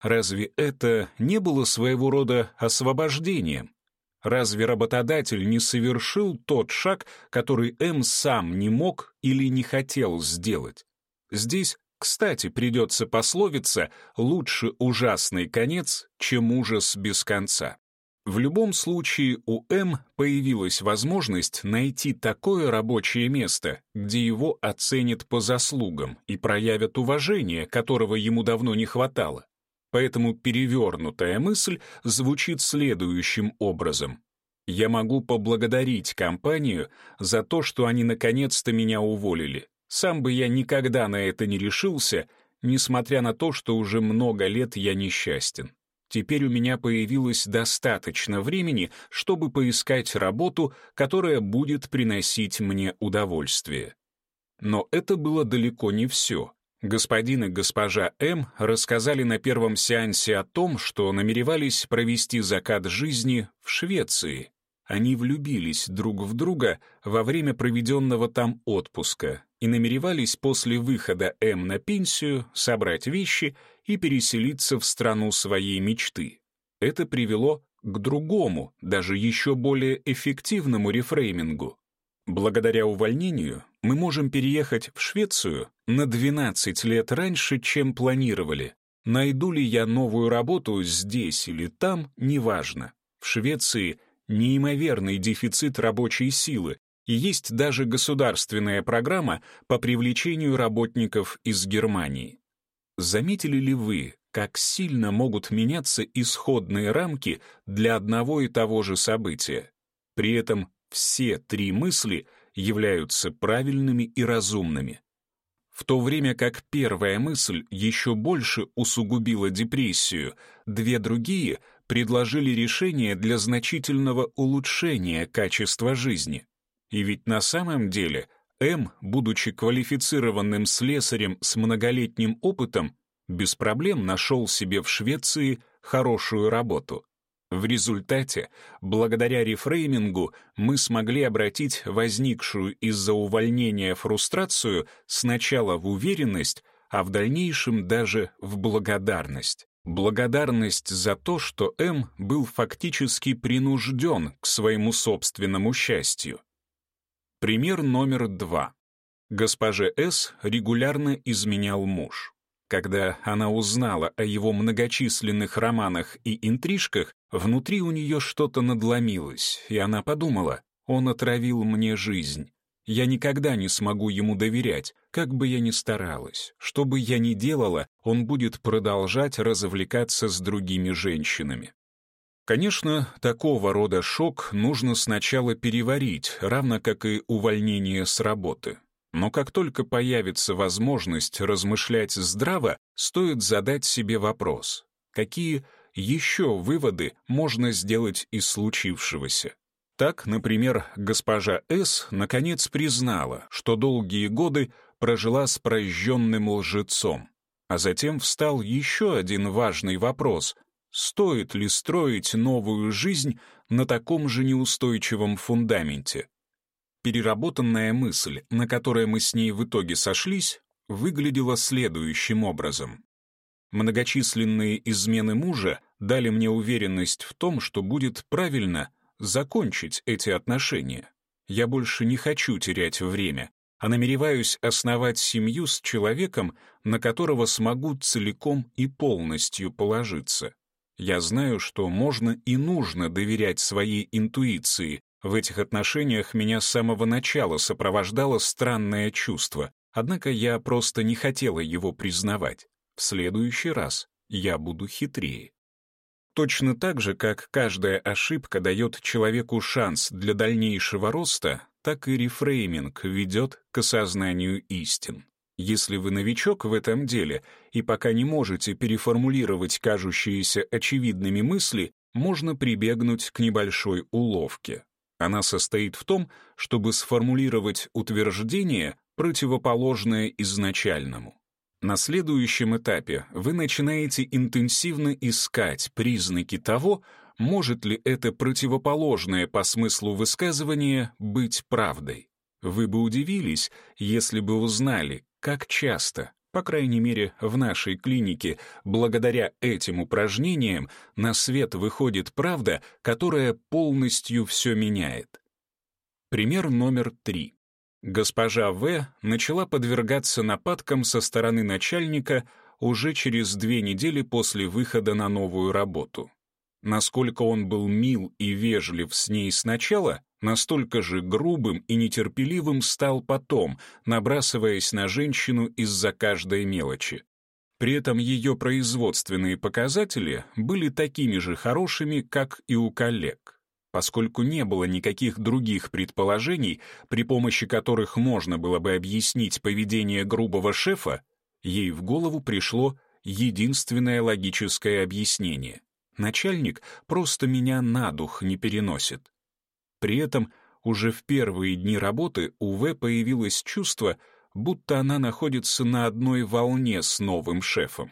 Разве это не было своего рода освобождением? Разве работодатель не совершил тот шаг, который М сам не мог или не хотел сделать? Здесь кстати, придется пословиться «лучше ужасный конец, чем ужас без конца». В любом случае у М появилась возможность найти такое рабочее место, где его оценят по заслугам и проявят уважение, которого ему давно не хватало. Поэтому перевернутая мысль звучит следующим образом. «Я могу поблагодарить компанию за то, что они наконец-то меня уволили. Сам бы я никогда на это не решился, несмотря на то, что уже много лет я несчастен. Теперь у меня появилось достаточно времени, чтобы поискать работу, которая будет приносить мне удовольствие. Но это было далеко не все. Господин и госпожа М рассказали на первом сеансе о том, что намеревались провести закат жизни в Швеции. Они влюбились друг в друга во время проведенного там отпуска и намеревались после выхода М на пенсию собрать вещи и переселиться в страну своей мечты. Это привело к другому, даже еще более эффективному рефреймингу. Благодаря увольнению мы можем переехать в Швецию на 12 лет раньше, чем планировали. Найду ли я новую работу здесь или там, неважно. В Швеции неимоверный дефицит рабочей силы, и есть даже государственная программа по привлечению работников из Германии. Заметили ли вы, как сильно могут меняться исходные рамки для одного и того же события? При этом все три мысли являются правильными и разумными. В то время как первая мысль еще больше усугубила депрессию, две другие предложили решение для значительного улучшения качества жизни. И ведь на самом деле М, будучи квалифицированным слесарем с многолетним опытом, без проблем нашел себе в Швеции хорошую работу. В результате, благодаря рефреймингу, мы смогли обратить возникшую из-за увольнения фрустрацию сначала в уверенность, а в дальнейшем даже в благодарность. Благодарность за то, что М был фактически принужден к своему собственному счастью. Пример номер два. Госпоже С регулярно изменял муж. Когда она узнала о его многочисленных романах и интрижках, внутри у нее что-то надломилось, и она подумала, он отравил мне жизнь. Я никогда не смогу ему доверять, как бы я ни старалась. Что бы я ни делала, он будет продолжать развлекаться с другими женщинами. Конечно, такого рода шок нужно сначала переварить, равно как и увольнение с работы. Но как только появится возможность размышлять здраво, стоит задать себе вопрос, какие еще выводы можно сделать из случившегося. Так, например, госпожа С. наконец признала, что долгие годы прожила с прожженным лжецом. А затем встал еще один важный вопрос — стоит ли строить новую жизнь на таком же неустойчивом фундаменте? Переработанная мысль, на которой мы с ней в итоге сошлись, выглядела следующим образом. Многочисленные измены мужа дали мне уверенность в том, что будет правильно закончить эти отношения. Я больше не хочу терять время, а намереваюсь основать семью с человеком, на которого смогу целиком и полностью положиться. Я знаю, что можно и нужно доверять своей интуиции, в этих отношениях меня с самого начала сопровождало странное чувство, однако я просто не хотела его признавать. В следующий раз я буду хитрее. Точно так же, как каждая ошибка дает человеку шанс для дальнейшего роста, так и рефрейминг ведет к осознанию истин. Если вы новичок в этом деле и пока не можете переформулировать кажущиеся очевидными мысли, можно прибегнуть к небольшой уловке. Она состоит в том, чтобы сформулировать утверждение, противоположное изначальному. На следующем этапе вы начинаете интенсивно искать признаки того, может ли это противоположное по смыслу высказывание быть правдой. Вы бы удивились, если бы узнали, как часто по крайней мере, в нашей клинике, благодаря этим упражнениям на свет выходит правда, которая полностью все меняет. Пример номер три. Госпожа В. начала подвергаться нападкам со стороны начальника уже через две недели после выхода на новую работу. Насколько он был мил и вежлив с ней сначала, настолько же грубым и нетерпеливым стал потом, набрасываясь на женщину из-за каждой мелочи. При этом ее производственные показатели были такими же хорошими, как и у коллег. Поскольку не было никаких других предположений, при помощи которых можно было бы объяснить поведение грубого шефа, ей в голову пришло единственное логическое объяснение. Начальник просто меня на дух не переносит. При этом уже в первые дни работы у В появилось чувство, будто она находится на одной волне с новым шефом.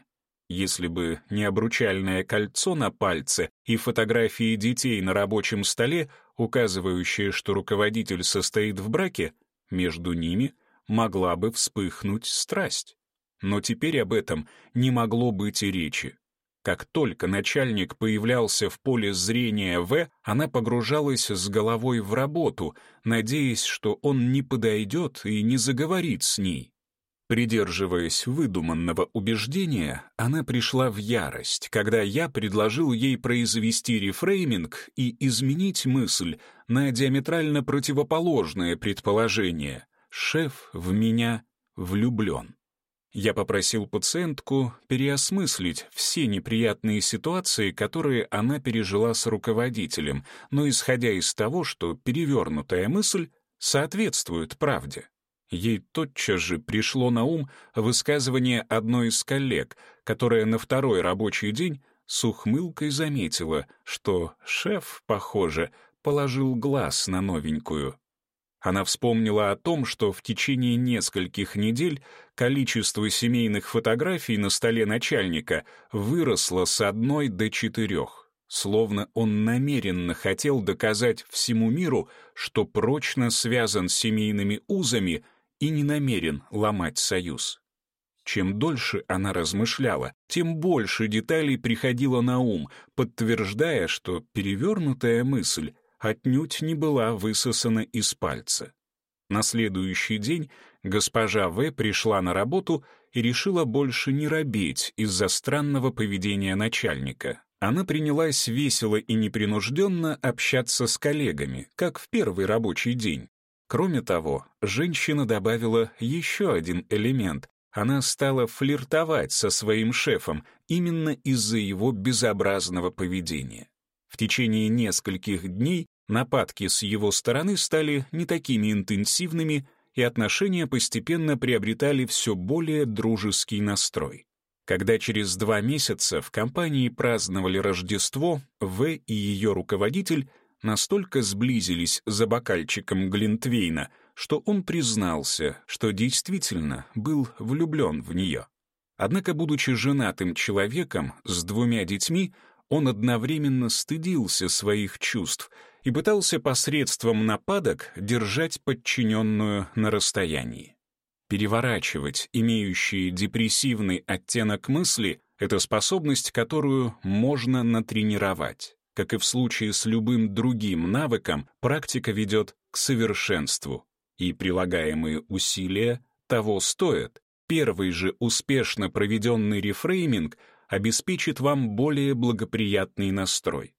Если бы не обручальное кольцо на пальце и фотографии детей на рабочем столе, указывающие, что руководитель состоит в браке, между ними могла бы вспыхнуть страсть. Но теперь об этом не могло быть и речи. Как только начальник появлялся в поле зрения В, она погружалась с головой в работу, надеясь, что он не подойдет и не заговорит с ней. Придерживаясь выдуманного убеждения, она пришла в ярость, когда я предложил ей произвести рефрейминг и изменить мысль на диаметрально противоположное предположение «шеф в меня влюблен». Я попросил пациентку переосмыслить все неприятные ситуации, которые она пережила с руководителем, но исходя из того, что перевернутая мысль соответствует правде. Ей тотчас же пришло на ум высказывание одной из коллег, которая на второй рабочий день с ухмылкой заметила, что шеф, похоже, положил глаз на новенькую. Она вспомнила о том, что в течение нескольких недель количество семейных фотографий на столе начальника выросло с одной до четырех. словно он намеренно хотел доказать всему миру, что прочно связан с семейными узами и не намерен ломать союз. Чем дольше она размышляла, тем больше деталей приходило на ум, подтверждая, что перевернутая мысль отнюдь не была высосана из пальца. На следующий день госпожа В. пришла на работу и решила больше не робеть из-за странного поведения начальника. Она принялась весело и непринужденно общаться с коллегами, как в первый рабочий день. Кроме того, женщина добавила еще один элемент. Она стала флиртовать со своим шефом именно из-за его безобразного поведения. В течение нескольких дней нападки с его стороны стали не такими интенсивными, и отношения постепенно приобретали все более дружеский настрой. Когда через два месяца в компании праздновали Рождество, В и ее руководитель настолько сблизились за бокальчиком Глинтвейна, что он признался, что действительно был влюблен в нее. Однако, будучи женатым человеком с двумя детьми, он одновременно стыдился своих чувств и пытался посредством нападок держать подчиненную на расстоянии. Переворачивать имеющие депрессивный оттенок мысли — это способность, которую можно натренировать. Как и в случае с любым другим навыком, практика ведет к совершенству, и прилагаемые усилия того стоят. Первый же успешно проведенный рефрейминг обеспечит вам более благоприятный настрой.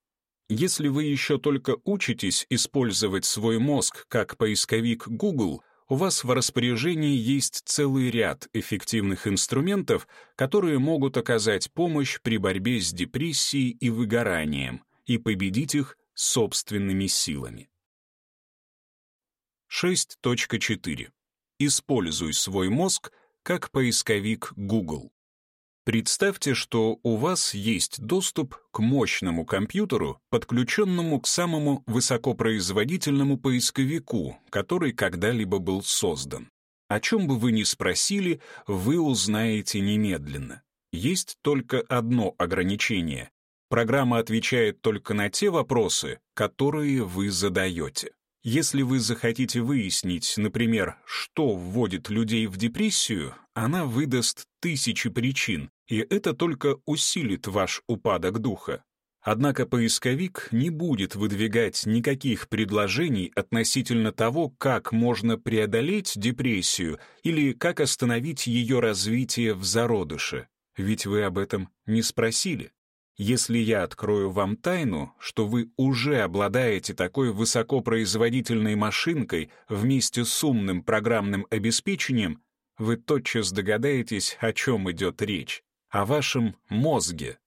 Если вы еще только учитесь использовать свой мозг как поисковик Google — у вас в распоряжении есть целый ряд эффективных инструментов, которые могут оказать помощь при борьбе с депрессией и выгоранием и победить их собственными силами. 6.4. Используй свой мозг как поисковик Google. Представьте, что у вас есть доступ к мощному компьютеру, подключенному к самому высокопроизводительному поисковику, который когда-либо был создан. О чем бы вы ни спросили, вы узнаете немедленно. Есть только одно ограничение. Программа отвечает только на те вопросы, которые вы задаете. Если вы захотите выяснить, например, что вводит людей в депрессию, она выдаст тысячи причин, и это только усилит ваш упадок духа. Однако поисковик не будет выдвигать никаких предложений относительно того, как можно преодолеть депрессию или как остановить ее развитие в зародыше, ведь вы об этом не спросили. Если я открою вам тайну, что вы уже обладаете такой высокопроизводительной машинкой вместе с умным программным обеспечением, вы тотчас догадаетесь, о чем идет речь, о вашем мозге.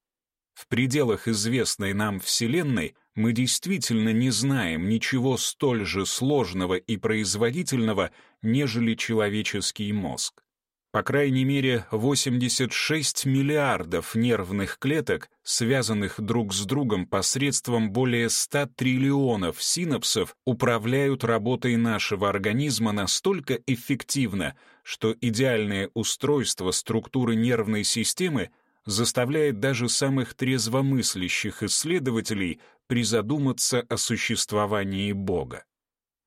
В пределах известной нам Вселенной мы действительно не знаем ничего столь же сложного и производительного, нежели человеческий мозг. По крайней мере, 86 миллиардов нервных клеток, связанных друг с другом посредством более 100 триллионов синапсов, управляют работой нашего организма настолько эффективно, что идеальное устройство структуры нервной системы заставляет даже самых трезвомыслящих исследователей призадуматься о существовании Бога.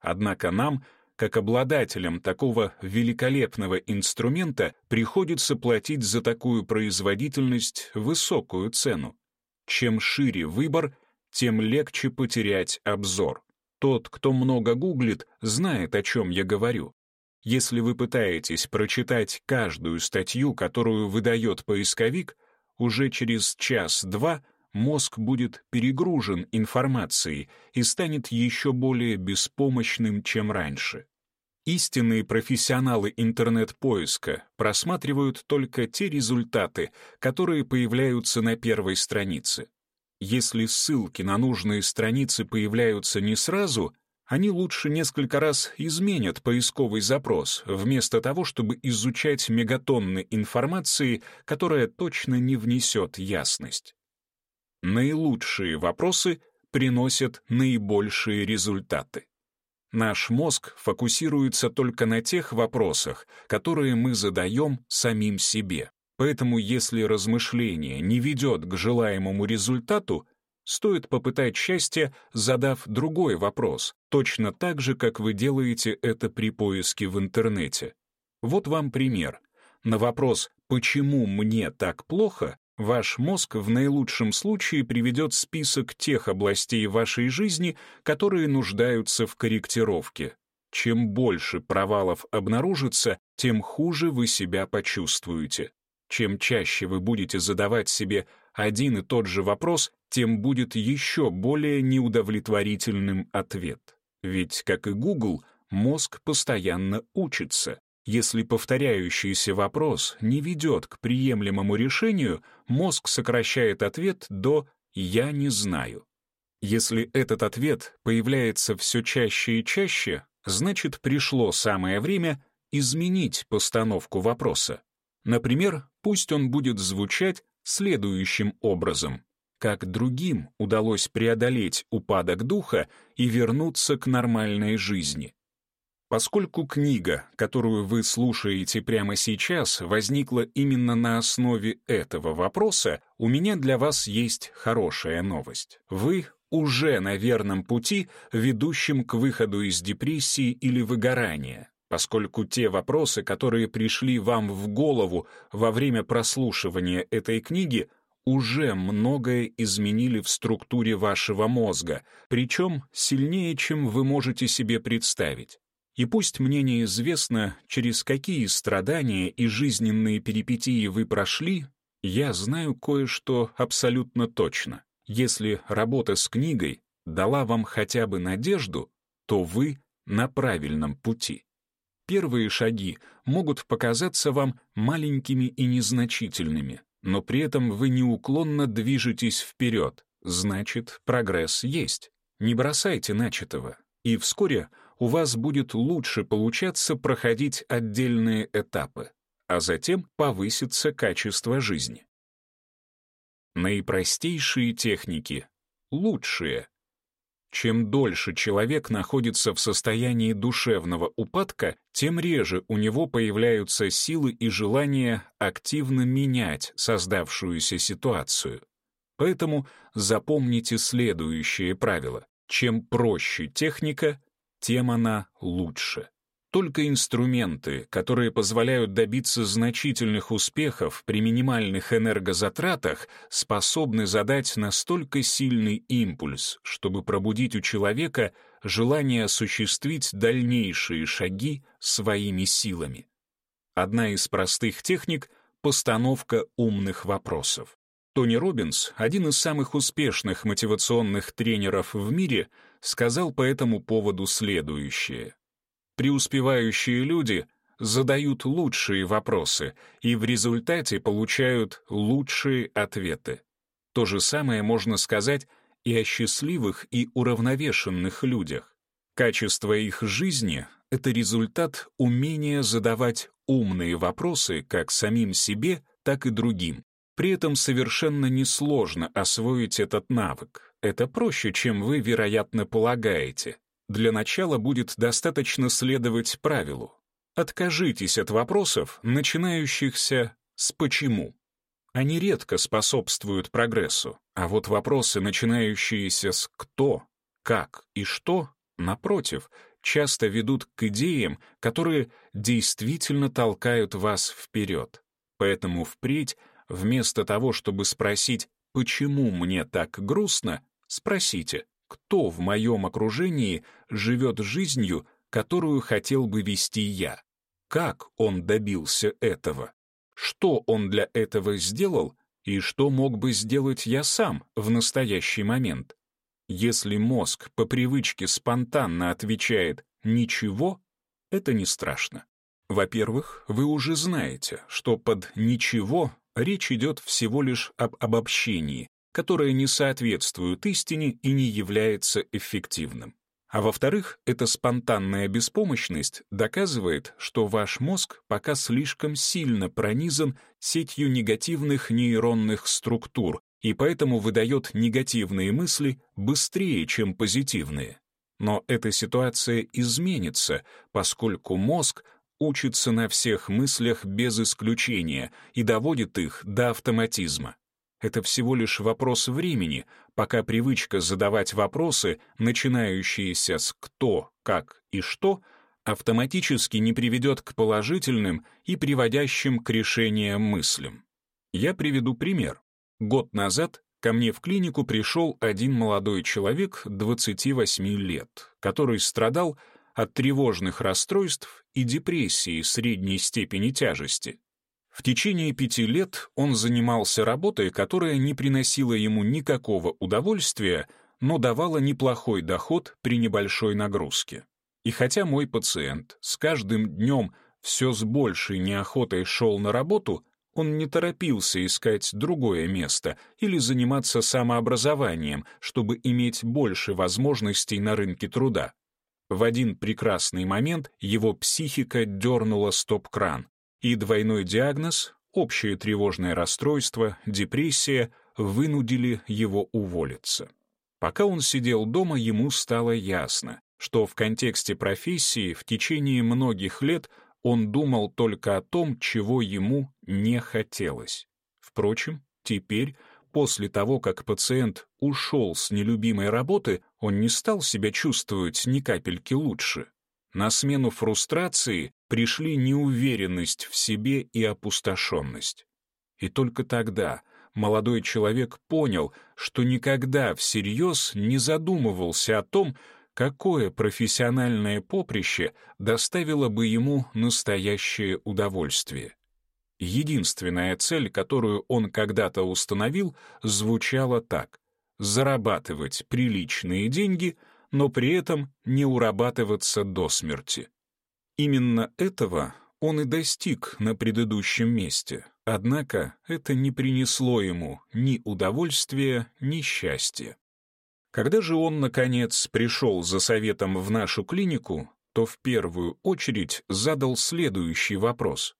Однако нам — как обладателям такого великолепного инструмента приходится платить за такую производительность высокую цену. Чем шире выбор, тем легче потерять обзор. Тот, кто много гуглит, знает, о чем я говорю. Если вы пытаетесь прочитать каждую статью, которую выдает поисковик, уже через час-два — мозг будет перегружен информацией и станет еще более беспомощным, чем раньше. Истинные профессионалы интернет-поиска просматривают только те результаты, которые появляются на первой странице. Если ссылки на нужные страницы появляются не сразу, они лучше несколько раз изменят поисковый запрос, вместо того, чтобы изучать мегатонны информации, которая точно не внесет ясность. Наилучшие вопросы приносят наибольшие результаты. Наш мозг фокусируется только на тех вопросах, которые мы задаем самим себе. Поэтому если размышление не ведет к желаемому результату, стоит попытать счастье, задав другой вопрос, точно так же, как вы делаете это при поиске в интернете. Вот вам пример. На вопрос «почему мне так плохо?» Ваш мозг в наилучшем случае приведет список тех областей вашей жизни, которые нуждаются в корректировке. Чем больше провалов обнаружится, тем хуже вы себя почувствуете. Чем чаще вы будете задавать себе один и тот же вопрос, тем будет еще более неудовлетворительным ответ. Ведь, как и Google, мозг постоянно учится. Если повторяющийся вопрос не ведет к приемлемому решению, мозг сокращает ответ до «я не знаю». Если этот ответ появляется все чаще и чаще, значит, пришло самое время изменить постановку вопроса. Например, пусть он будет звучать следующим образом. Как другим удалось преодолеть упадок духа и вернуться к нормальной жизни? Поскольку книга, которую вы слушаете прямо сейчас, возникла именно на основе этого вопроса, у меня для вас есть хорошая новость. Вы уже на верном пути, ведущем к выходу из депрессии или выгорания, поскольку те вопросы, которые пришли вам в голову во время прослушивания этой книги, уже многое изменили в структуре вашего мозга, причем сильнее, чем вы можете себе представить. И пусть мне неизвестно, через какие страдания и жизненные перипетии вы прошли, я знаю кое-что абсолютно точно. Если работа с книгой дала вам хотя бы надежду, то вы на правильном пути. Первые шаги могут показаться вам маленькими и незначительными, но при этом вы неуклонно движетесь вперед, значит, прогресс есть. Не бросайте начатого, и вскоре у вас будет лучше получаться проходить отдельные этапы, а затем повысится качество жизни. Наипростейшие техники — лучшие. Чем дольше человек находится в состоянии душевного упадка, тем реже у него появляются силы и желание активно менять создавшуюся ситуацию. Поэтому запомните следующее правило. Чем проще техника, тем она лучше. Только инструменты, которые позволяют добиться значительных успехов при минимальных энергозатратах, способны задать настолько сильный импульс, чтобы пробудить у человека желание осуществить дальнейшие шаги своими силами. Одна из простых техник — постановка умных вопросов. Тони Робинс, один из самых успешных мотивационных тренеров в мире, сказал по этому поводу следующее. Преуспевающие люди задают лучшие вопросы и в результате получают лучшие ответы. То же самое можно сказать и о счастливых и уравновешенных людях. Качество их жизни — это результат умения задавать умные вопросы как самим себе, так и другим. При этом совершенно несложно освоить этот навык. Это проще, чем вы, вероятно, полагаете. Для начала будет достаточно следовать правилу. Откажитесь от вопросов, начинающихся с «почему». Они редко способствуют прогрессу, а вот вопросы, начинающиеся с «кто», «как» и «что», напротив, часто ведут к идеям, которые действительно толкают вас вперед. Поэтому впредь Вместо того, чтобы спросить «почему мне так грустно?», спросите «кто в моем окружении живет жизнью, которую хотел бы вести я?» Как он добился этого? Что он для этого сделал и что мог бы сделать я сам в настоящий момент? Если мозг по привычке спонтанно отвечает «ничего», это не страшно. Во-первых, вы уже знаете, что под «ничего» речь идет всего лишь об обобщении, которое не соответствует истине и не является эффективным. А во-вторых, эта спонтанная беспомощность доказывает, что ваш мозг пока слишком сильно пронизан сетью негативных нейронных структур и поэтому выдает негативные мысли быстрее, чем позитивные. Но эта ситуация изменится, поскольку мозг учится на всех мыслях без исключения и доводит их до автоматизма. Это всего лишь вопрос времени, пока привычка задавать вопросы, начинающиеся с «кто», «как» и «что», автоматически не приведет к положительным и приводящим к решениям мыслям. Я приведу пример. Год назад ко мне в клинику пришел один молодой человек 28 лет, который страдал от тревожных расстройств и депрессии средней степени тяжести. В течение пяти лет он занимался работой, которая не приносила ему никакого удовольствия, но давала неплохой доход при небольшой нагрузке. И хотя мой пациент с каждым днем все с большей неохотой шел на работу, он не торопился искать другое место или заниматься самообразованием, чтобы иметь больше возможностей на рынке труда. В один прекрасный момент его психика дернула стоп-кран, и двойной диагноз, общее тревожное расстройство, депрессия вынудили его уволиться. Пока он сидел дома, ему стало ясно, что в контексте профессии в течение многих лет он думал только о том, чего ему не хотелось. Впрочем, теперь, после того, как пациент ушел с нелюбимой работы, он не стал себя чувствовать ни капельки лучше. На смену фрустрации пришли неуверенность в себе и опустошенность. И только тогда молодой человек понял, что никогда всерьез не задумывался о том, какое профессиональное поприще доставило бы ему настоящее удовольствие. Единственная цель, которую он когда-то установил, звучала так — зарабатывать приличные деньги — но при этом не урабатываться до смерти. Именно этого он и достиг на предыдущем месте, однако это не принесло ему ни удовольствия, ни счастья. Когда же он, наконец, пришел за советом в нашу клинику, то в первую очередь задал следующий вопрос.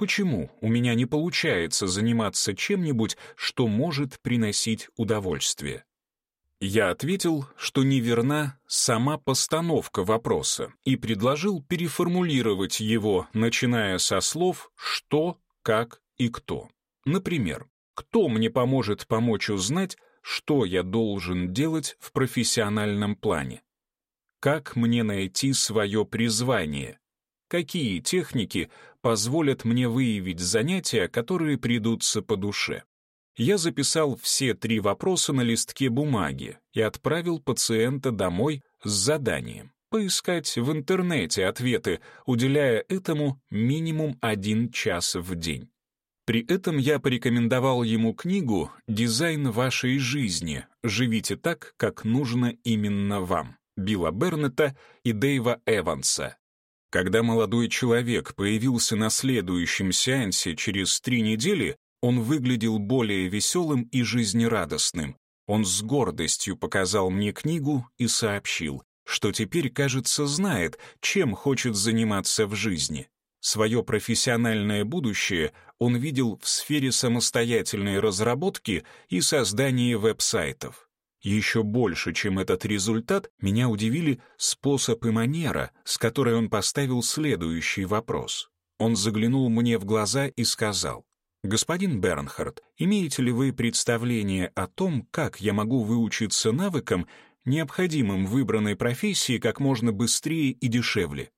Почему у меня не получается заниматься чем-нибудь, что может приносить удовольствие? Я ответил, что неверна сама постановка вопроса и предложил переформулировать его, начиная со слов «что», «как» и «кто». Например, кто мне поможет помочь узнать, что я должен делать в профессиональном плане? Как мне найти свое призвание? Какие техники позволят мне выявить занятия, которые придутся по душе? я записал все три вопроса на листке бумаги и отправил пациента домой с заданием поискать в интернете ответы, уделяя этому минимум один час в день. При этом я порекомендовал ему книгу «Дизайн вашей жизни. Живите так, как нужно именно вам» Билла Бернета и Дэйва Эванса. Когда молодой человек появился на следующем сеансе через три недели, он выглядел более веселым и жизнерадостным. Он с гордостью показал мне книгу и сообщил, что теперь, кажется, знает, чем хочет заниматься в жизни. Свое профессиональное будущее он видел в сфере самостоятельной разработки и создания веб-сайтов. Еще больше, чем этот результат, меня удивили способ и манера, с которой он поставил следующий вопрос. Он заглянул мне в глаза и сказал, «Господин Бернхард, имеете ли вы представление о том, как я могу выучиться навыкам, необходимым выбранной профессии как можно быстрее и дешевле?»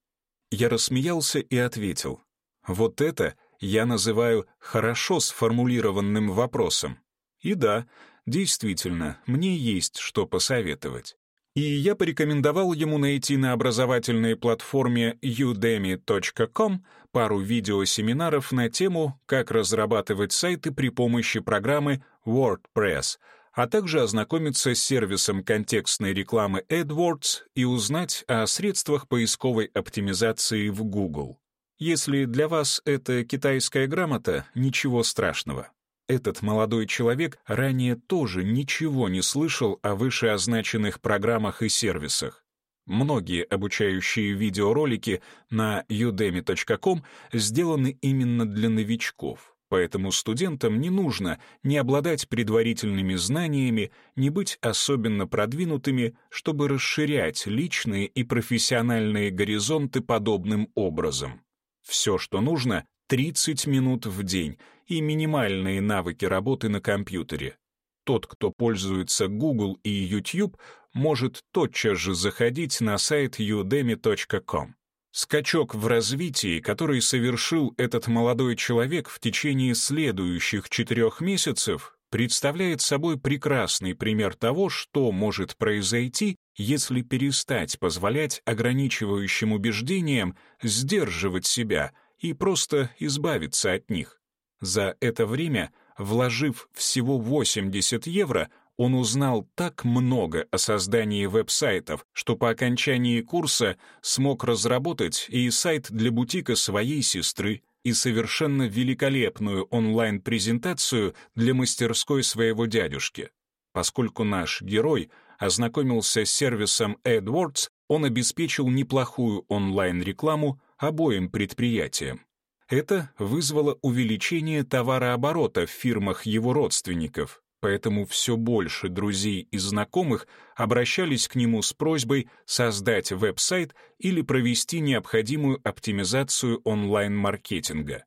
Я рассмеялся и ответил, «Вот это я называю хорошо сформулированным вопросом. И да, действительно, мне есть что посоветовать и я порекомендовал ему найти на образовательной платформе udemy.com пару видеосеминаров на тему «Как разрабатывать сайты при помощи программы WordPress», а также ознакомиться с сервисом контекстной рекламы AdWords и узнать о средствах поисковой оптимизации в Google. Если для вас это китайская грамота, ничего страшного. Этот молодой человек ранее тоже ничего не слышал о вышеозначенных программах и сервисах. Многие обучающие видеоролики на udemy.com сделаны именно для новичков, поэтому студентам не нужно не обладать предварительными знаниями, не быть особенно продвинутыми, чтобы расширять личные и профессиональные горизонты подобным образом. Все, что нужно, 30 минут в день и минимальные навыки работы на компьютере. Тот, кто пользуется Google и YouTube, может тотчас же заходить на сайт udemy.com. Скачок в развитии, который совершил этот молодой человек в течение следующих четырех месяцев, представляет собой прекрасный пример того, что может произойти, если перестать позволять ограничивающим убеждениям сдерживать себя и просто избавиться от них. За это время, вложив всего 80 евро, он узнал так много о создании веб-сайтов, что по окончании курса смог разработать и сайт для бутика своей сестры, и совершенно великолепную онлайн-презентацию для мастерской своего дядюшки. Поскольку наш герой ознакомился с сервисом AdWords, он обеспечил неплохую онлайн-рекламу обоим предприятиям. Это вызвало увеличение товарооборота в фирмах его родственников, поэтому все больше друзей и знакомых обращались к нему с просьбой создать веб-сайт или провести необходимую оптимизацию онлайн-маркетинга.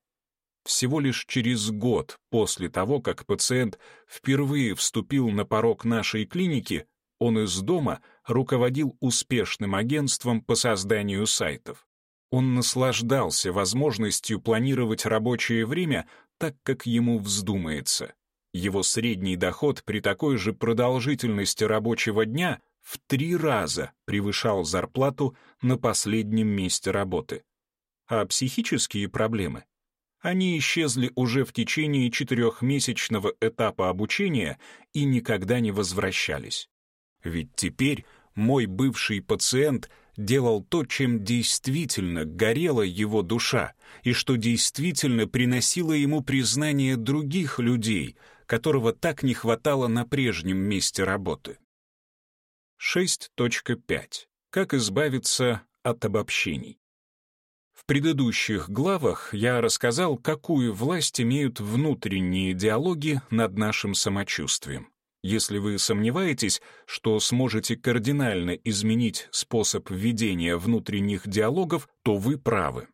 Всего лишь через год после того, как пациент впервые вступил на порог нашей клиники, он из дома руководил успешным агентством по созданию сайтов. Он наслаждался возможностью планировать рабочее время так, как ему вздумается. Его средний доход при такой же продолжительности рабочего дня в три раза превышал зарплату на последнем месте работы. А психические проблемы? Они исчезли уже в течение четырехмесячного этапа обучения и никогда не возвращались. Ведь теперь мой бывший пациент делал то, чем действительно горела его душа, и что действительно приносило ему признание других людей — которого так не хватало на прежнем месте работы. 6.5. Как избавиться от обобщений. В предыдущих главах я рассказал, какую власть имеют внутренние диалоги над нашим самочувствием. Если вы сомневаетесь, что сможете кардинально изменить способ ведения внутренних диалогов, то вы правы.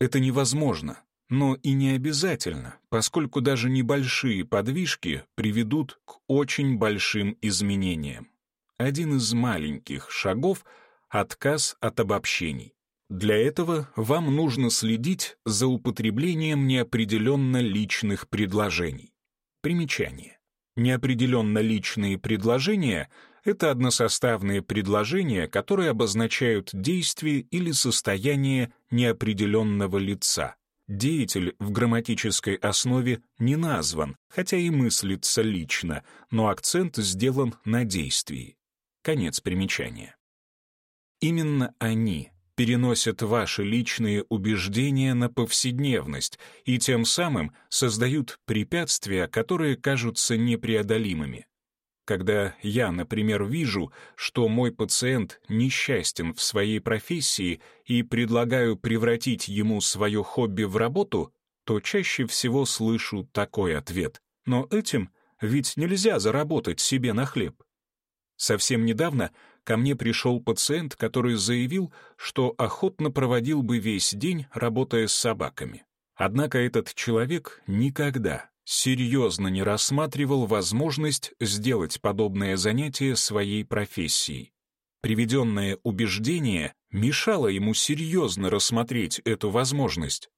Это невозможно, но и не обязательно, поскольку даже небольшие подвижки приведут к очень большим изменениям. Один из маленьких шагов — отказ от обобщений. Для этого вам нужно следить за употреблением неопределенно личных предложений. Примечание. Неопределенно личные предложения — это односоставные предложения, которые обозначают действие или состояние неопределенного лица. Деятель в грамматической основе не назван, хотя и мыслится лично, но акцент сделан на действии. Конец примечания. Именно они переносят ваши личные убеждения на повседневность и тем самым создают препятствия, которые кажутся непреодолимыми. Когда я, например, вижу, что мой пациент несчастен в своей профессии и предлагаю превратить ему свое хобби в работу, то чаще всего слышу такой ответ. Но этим ведь нельзя заработать себе на хлеб. Совсем недавно ко мне пришел пациент, который заявил, что охотно проводил бы весь день, работая с собаками. Однако этот человек никогда, серьезно не рассматривал возможность сделать подобное занятие своей профессией. Приведенное убеждение мешало ему серьезно рассмотреть эту возможность.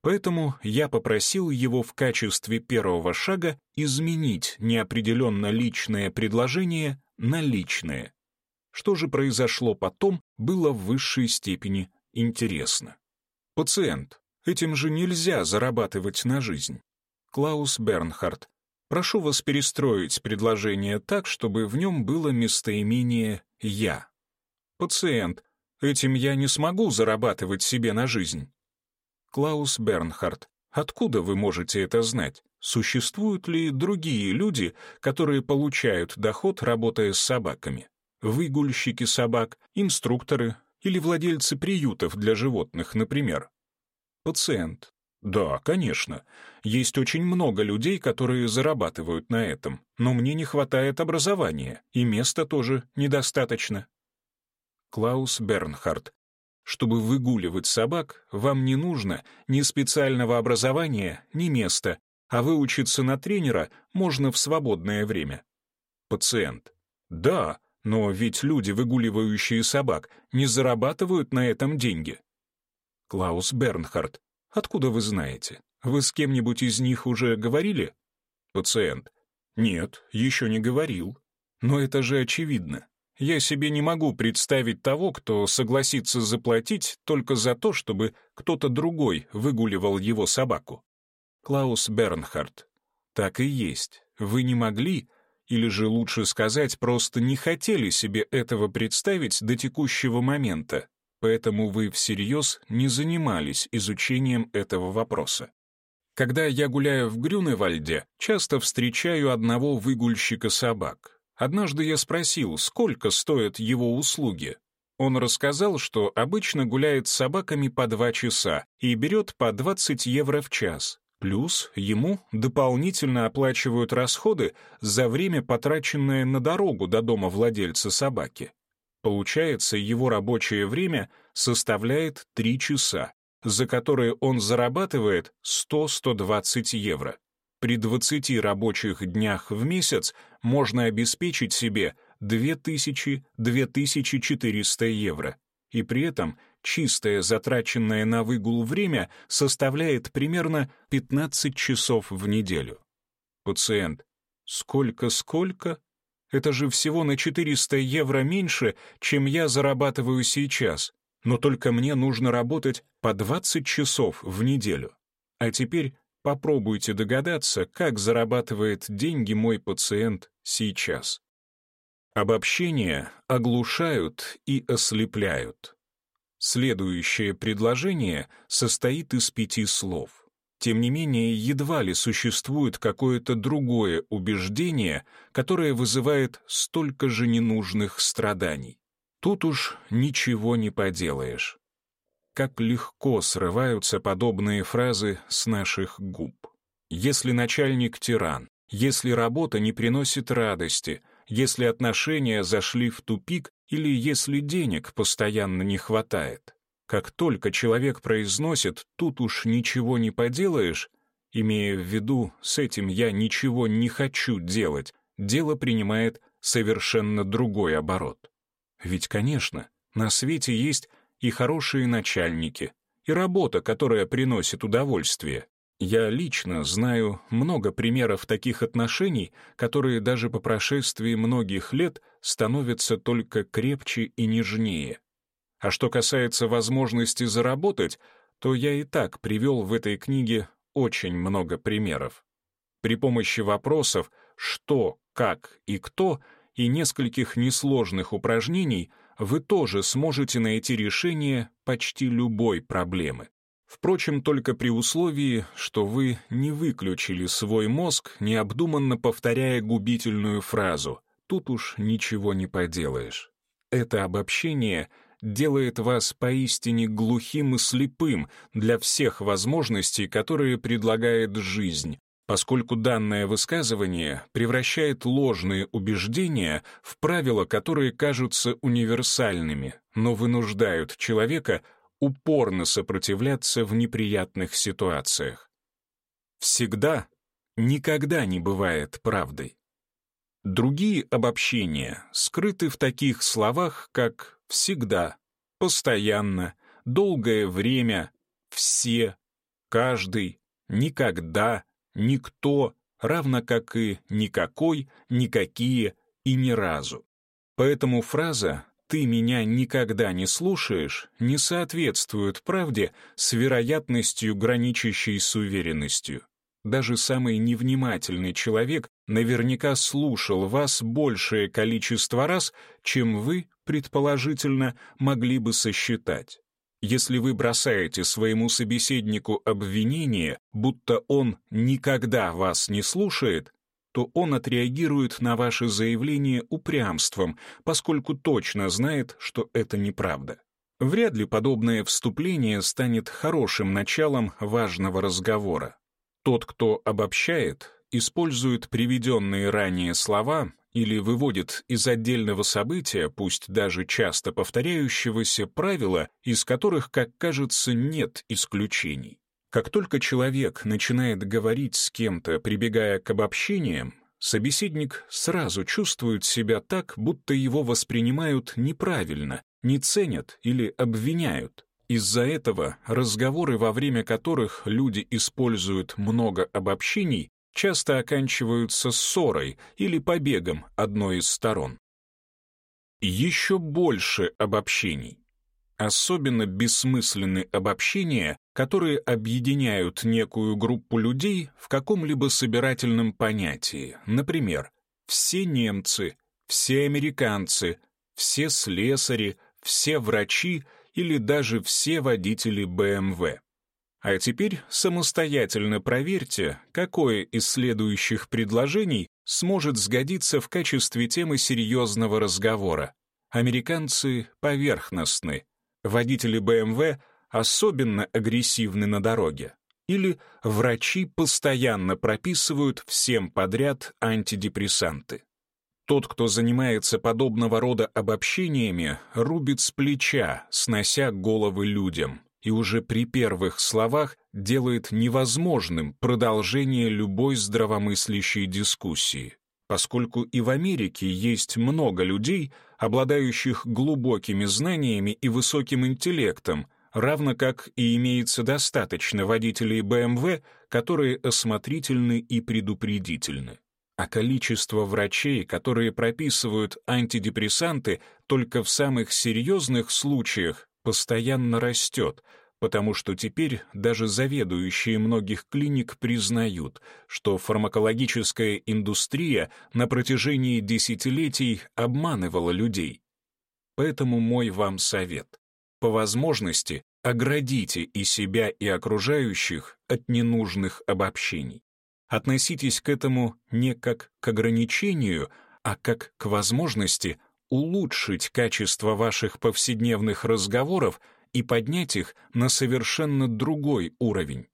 Поэтому я попросил его в качестве первого шага изменить неопределенно личное предложение на личное. Что же произошло потом, было в высшей степени интересно. Пациент. Этим же нельзя зарабатывать на жизнь. Клаус Бернхард. Прошу вас перестроить предложение так, чтобы в нем было местоимение «я». Пациент. Этим я не смогу зарабатывать себе на жизнь. Клаус Бернхард. Откуда вы можете это знать? Существуют ли другие люди, которые получают доход, работая с собаками? Выгульщики собак, инструкторы или владельцы приютов для животных, например? Пациент. Да, конечно. Есть очень много людей, которые зарабатывают на этом, но мне не хватает образования, и места тоже недостаточно. Клаус Бернхард. Чтобы выгуливать собак, вам не нужно ни специального образования, ни места, а выучиться на тренера можно в свободное время. Пациент. Да, но ведь люди, выгуливающие собак, не зарабатывают на этом деньги. Клаус Бернхард. Откуда вы знаете? Вы с кем-нибудь из них уже говорили? Пациент. Нет, еще не говорил. Но это же очевидно. Я себе не могу представить того, кто согласится заплатить только за то, чтобы кто-то другой выгуливал его собаку. Клаус Бернхард. Так и есть. Вы не могли, или же лучше сказать, просто не хотели себе этого представить до текущего момента, поэтому вы всерьез не занимались изучением этого вопроса. Когда я гуляю в Грюневальде, часто встречаю одного выгульщика собак. Однажды я спросил, сколько стоят его услуги. Он рассказал, что обычно гуляет с собаками по два часа и берет по 20 евро в час. Плюс ему дополнительно оплачивают расходы за время, потраченное на дорогу до дома владельца собаки. Получается, его рабочее время составляет 3 часа, за которые он зарабатывает 100-120 евро. При 20 рабочих днях в месяц можно обеспечить себе 2000-2400 евро. И при этом чистое затраченное на выгул время составляет примерно 15 часов в неделю. Пациент. Сколько-сколько? Это же всего на 400 евро меньше, чем я зарабатываю сейчас. Но только мне нужно работать по 20 часов в неделю. А теперь Попробуйте догадаться, как зарабатывает деньги мой пациент сейчас. Обобщения оглушают и ослепляют. Следующее предложение состоит из пяти слов. Тем не менее, едва ли существует какое-то другое убеждение, которое вызывает столько же ненужных страданий. Тут уж ничего не поделаешь как легко срываются подобные фразы с наших губ. Если начальник тиран, если работа не приносит радости, если отношения зашли в тупик или если денег постоянно не хватает. Как только человек произносит «тут уж ничего не поделаешь», имея в виду «с этим я ничего не хочу делать», дело принимает совершенно другой оборот. Ведь, конечно, на свете есть и хорошие начальники, и работа, которая приносит удовольствие. Я лично знаю много примеров таких отношений, которые даже по прошествии многих лет становятся только крепче и нежнее. А что касается возможности заработать, то я и так привел в этой книге очень много примеров. При помощи вопросов «что», «как» и «кто» и нескольких несложных упражнений — вы тоже сможете найти решение почти любой проблемы. Впрочем, только при условии, что вы не выключили свой мозг, необдуманно повторяя губительную фразу «тут уж ничего не поделаешь». Это обобщение делает вас поистине глухим и слепым для всех возможностей, которые предлагает жизнь, поскольку данное высказывание превращает ложные убеждения в правила, которые кажутся универсальными, но вынуждают человека упорно сопротивляться в неприятных ситуациях. Всегда, никогда не бывает правдой. Другие обобщения скрыты в таких словах, как «всегда», «постоянно», «долгое время», «все», «каждый», «никогда», никто, равно как и никакой, никакие и ни разу. Поэтому фраза «ты меня никогда не слушаешь» не соответствует правде с вероятностью, граничащей с уверенностью. Даже самый невнимательный человек наверняка слушал вас большее количество раз, чем вы, предположительно, могли бы сосчитать. Если вы бросаете своему собеседнику обвинение, будто он никогда вас не слушает, то он отреагирует на ваше заявление упрямством, поскольку точно знает, что это неправда. Вряд ли подобное вступление станет хорошим началом важного разговора. Тот, кто обобщает, использует приведенные ранее слова или выводит из отдельного события, пусть даже часто повторяющегося, правила, из которых, как кажется, нет исключений. Как только человек начинает говорить с кем-то, прибегая к обобщениям, собеседник сразу чувствует себя так, будто его воспринимают неправильно, не ценят или обвиняют. Из-за этого разговоры, во время которых люди используют много обобщений, часто оканчиваются ссорой или побегом одной из сторон. Еще больше обобщений. Особенно бессмысленны обобщения, которые объединяют некую группу людей в каком-либо собирательном понятии. Например, все немцы, все американцы, все слесари, все врачи или даже все водители БМВ. А теперь самостоятельно проверьте, какое из следующих предложений сможет сгодиться в качестве темы серьезного разговора. Американцы поверхностны, водители БМВ особенно агрессивны на дороге. Или врачи постоянно прописывают всем подряд антидепрессанты. Тот, кто занимается подобного рода обобщениями, рубит с плеча, снося головы людям и уже при первых словах делает невозможным продолжение любой здравомыслящей дискуссии, поскольку и в Америке есть много людей, обладающих глубокими знаниями и высоким интеллектом, равно как и имеется достаточно водителей БМВ, которые осмотрительны и предупредительны. А количество врачей, которые прописывают антидепрессанты только в самых серьезных случаях, постоянно растет, потому что теперь даже заведующие многих клиник признают, что фармакологическая индустрия на протяжении десятилетий обманывала людей. Поэтому мой вам совет. По возможности оградите и себя, и окружающих от ненужных обобщений. Относитесь к этому не как к ограничению, а как к возможности улучшить качество ваших повседневных разговоров и поднять их на совершенно другой уровень.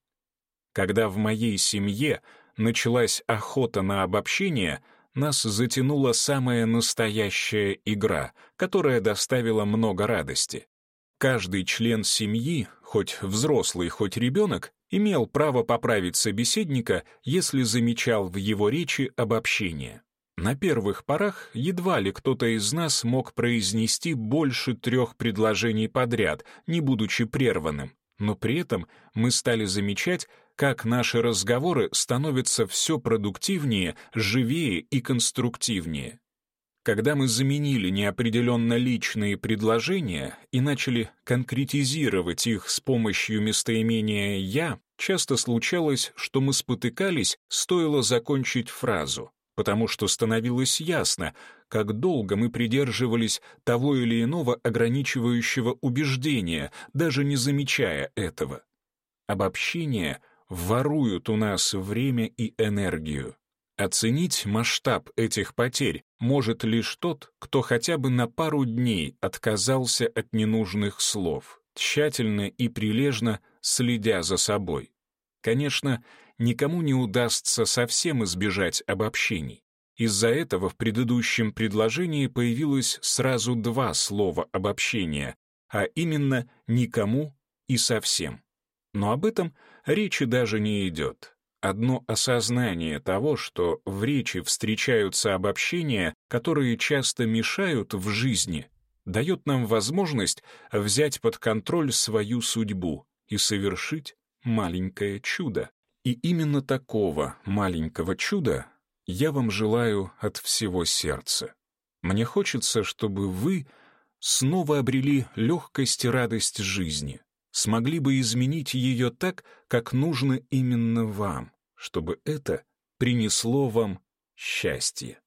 Когда в моей семье началась охота на обобщение, нас затянула самая настоящая игра, которая доставила много радости. Каждый член семьи, хоть взрослый, хоть ребенок, имел право поправить собеседника, если замечал в его речи обобщение. На первых порах едва ли кто-то из нас мог произнести больше трех предложений подряд, не будучи прерванным, но при этом мы стали замечать, как наши разговоры становятся все продуктивнее, живее и конструктивнее. Когда мы заменили неопределенно личные предложения и начали конкретизировать их с помощью местоимения «я», часто случалось, что мы спотыкались, стоило закончить фразу потому что становилось ясно, как долго мы придерживались того или иного ограничивающего убеждения, даже не замечая этого. Обобщения воруют у нас время и энергию. Оценить масштаб этих потерь может лишь тот, кто хотя бы на пару дней отказался от ненужных слов, тщательно и прилежно следя за собой. Конечно, никому не удастся совсем избежать обобщений. Из-за этого в предыдущем предложении появилось сразу два слова обобщения, а именно «никому» и «совсем». Но об этом речи даже не идет. Одно осознание того, что в речи встречаются обобщения, которые часто мешают в жизни, дает нам возможность взять под контроль свою судьбу и совершить маленькое чудо. И именно такого маленького чуда я вам желаю от всего сердца. Мне хочется, чтобы вы снова обрели легкость и радость жизни, смогли бы изменить ее так, как нужно именно вам, чтобы это принесло вам счастье.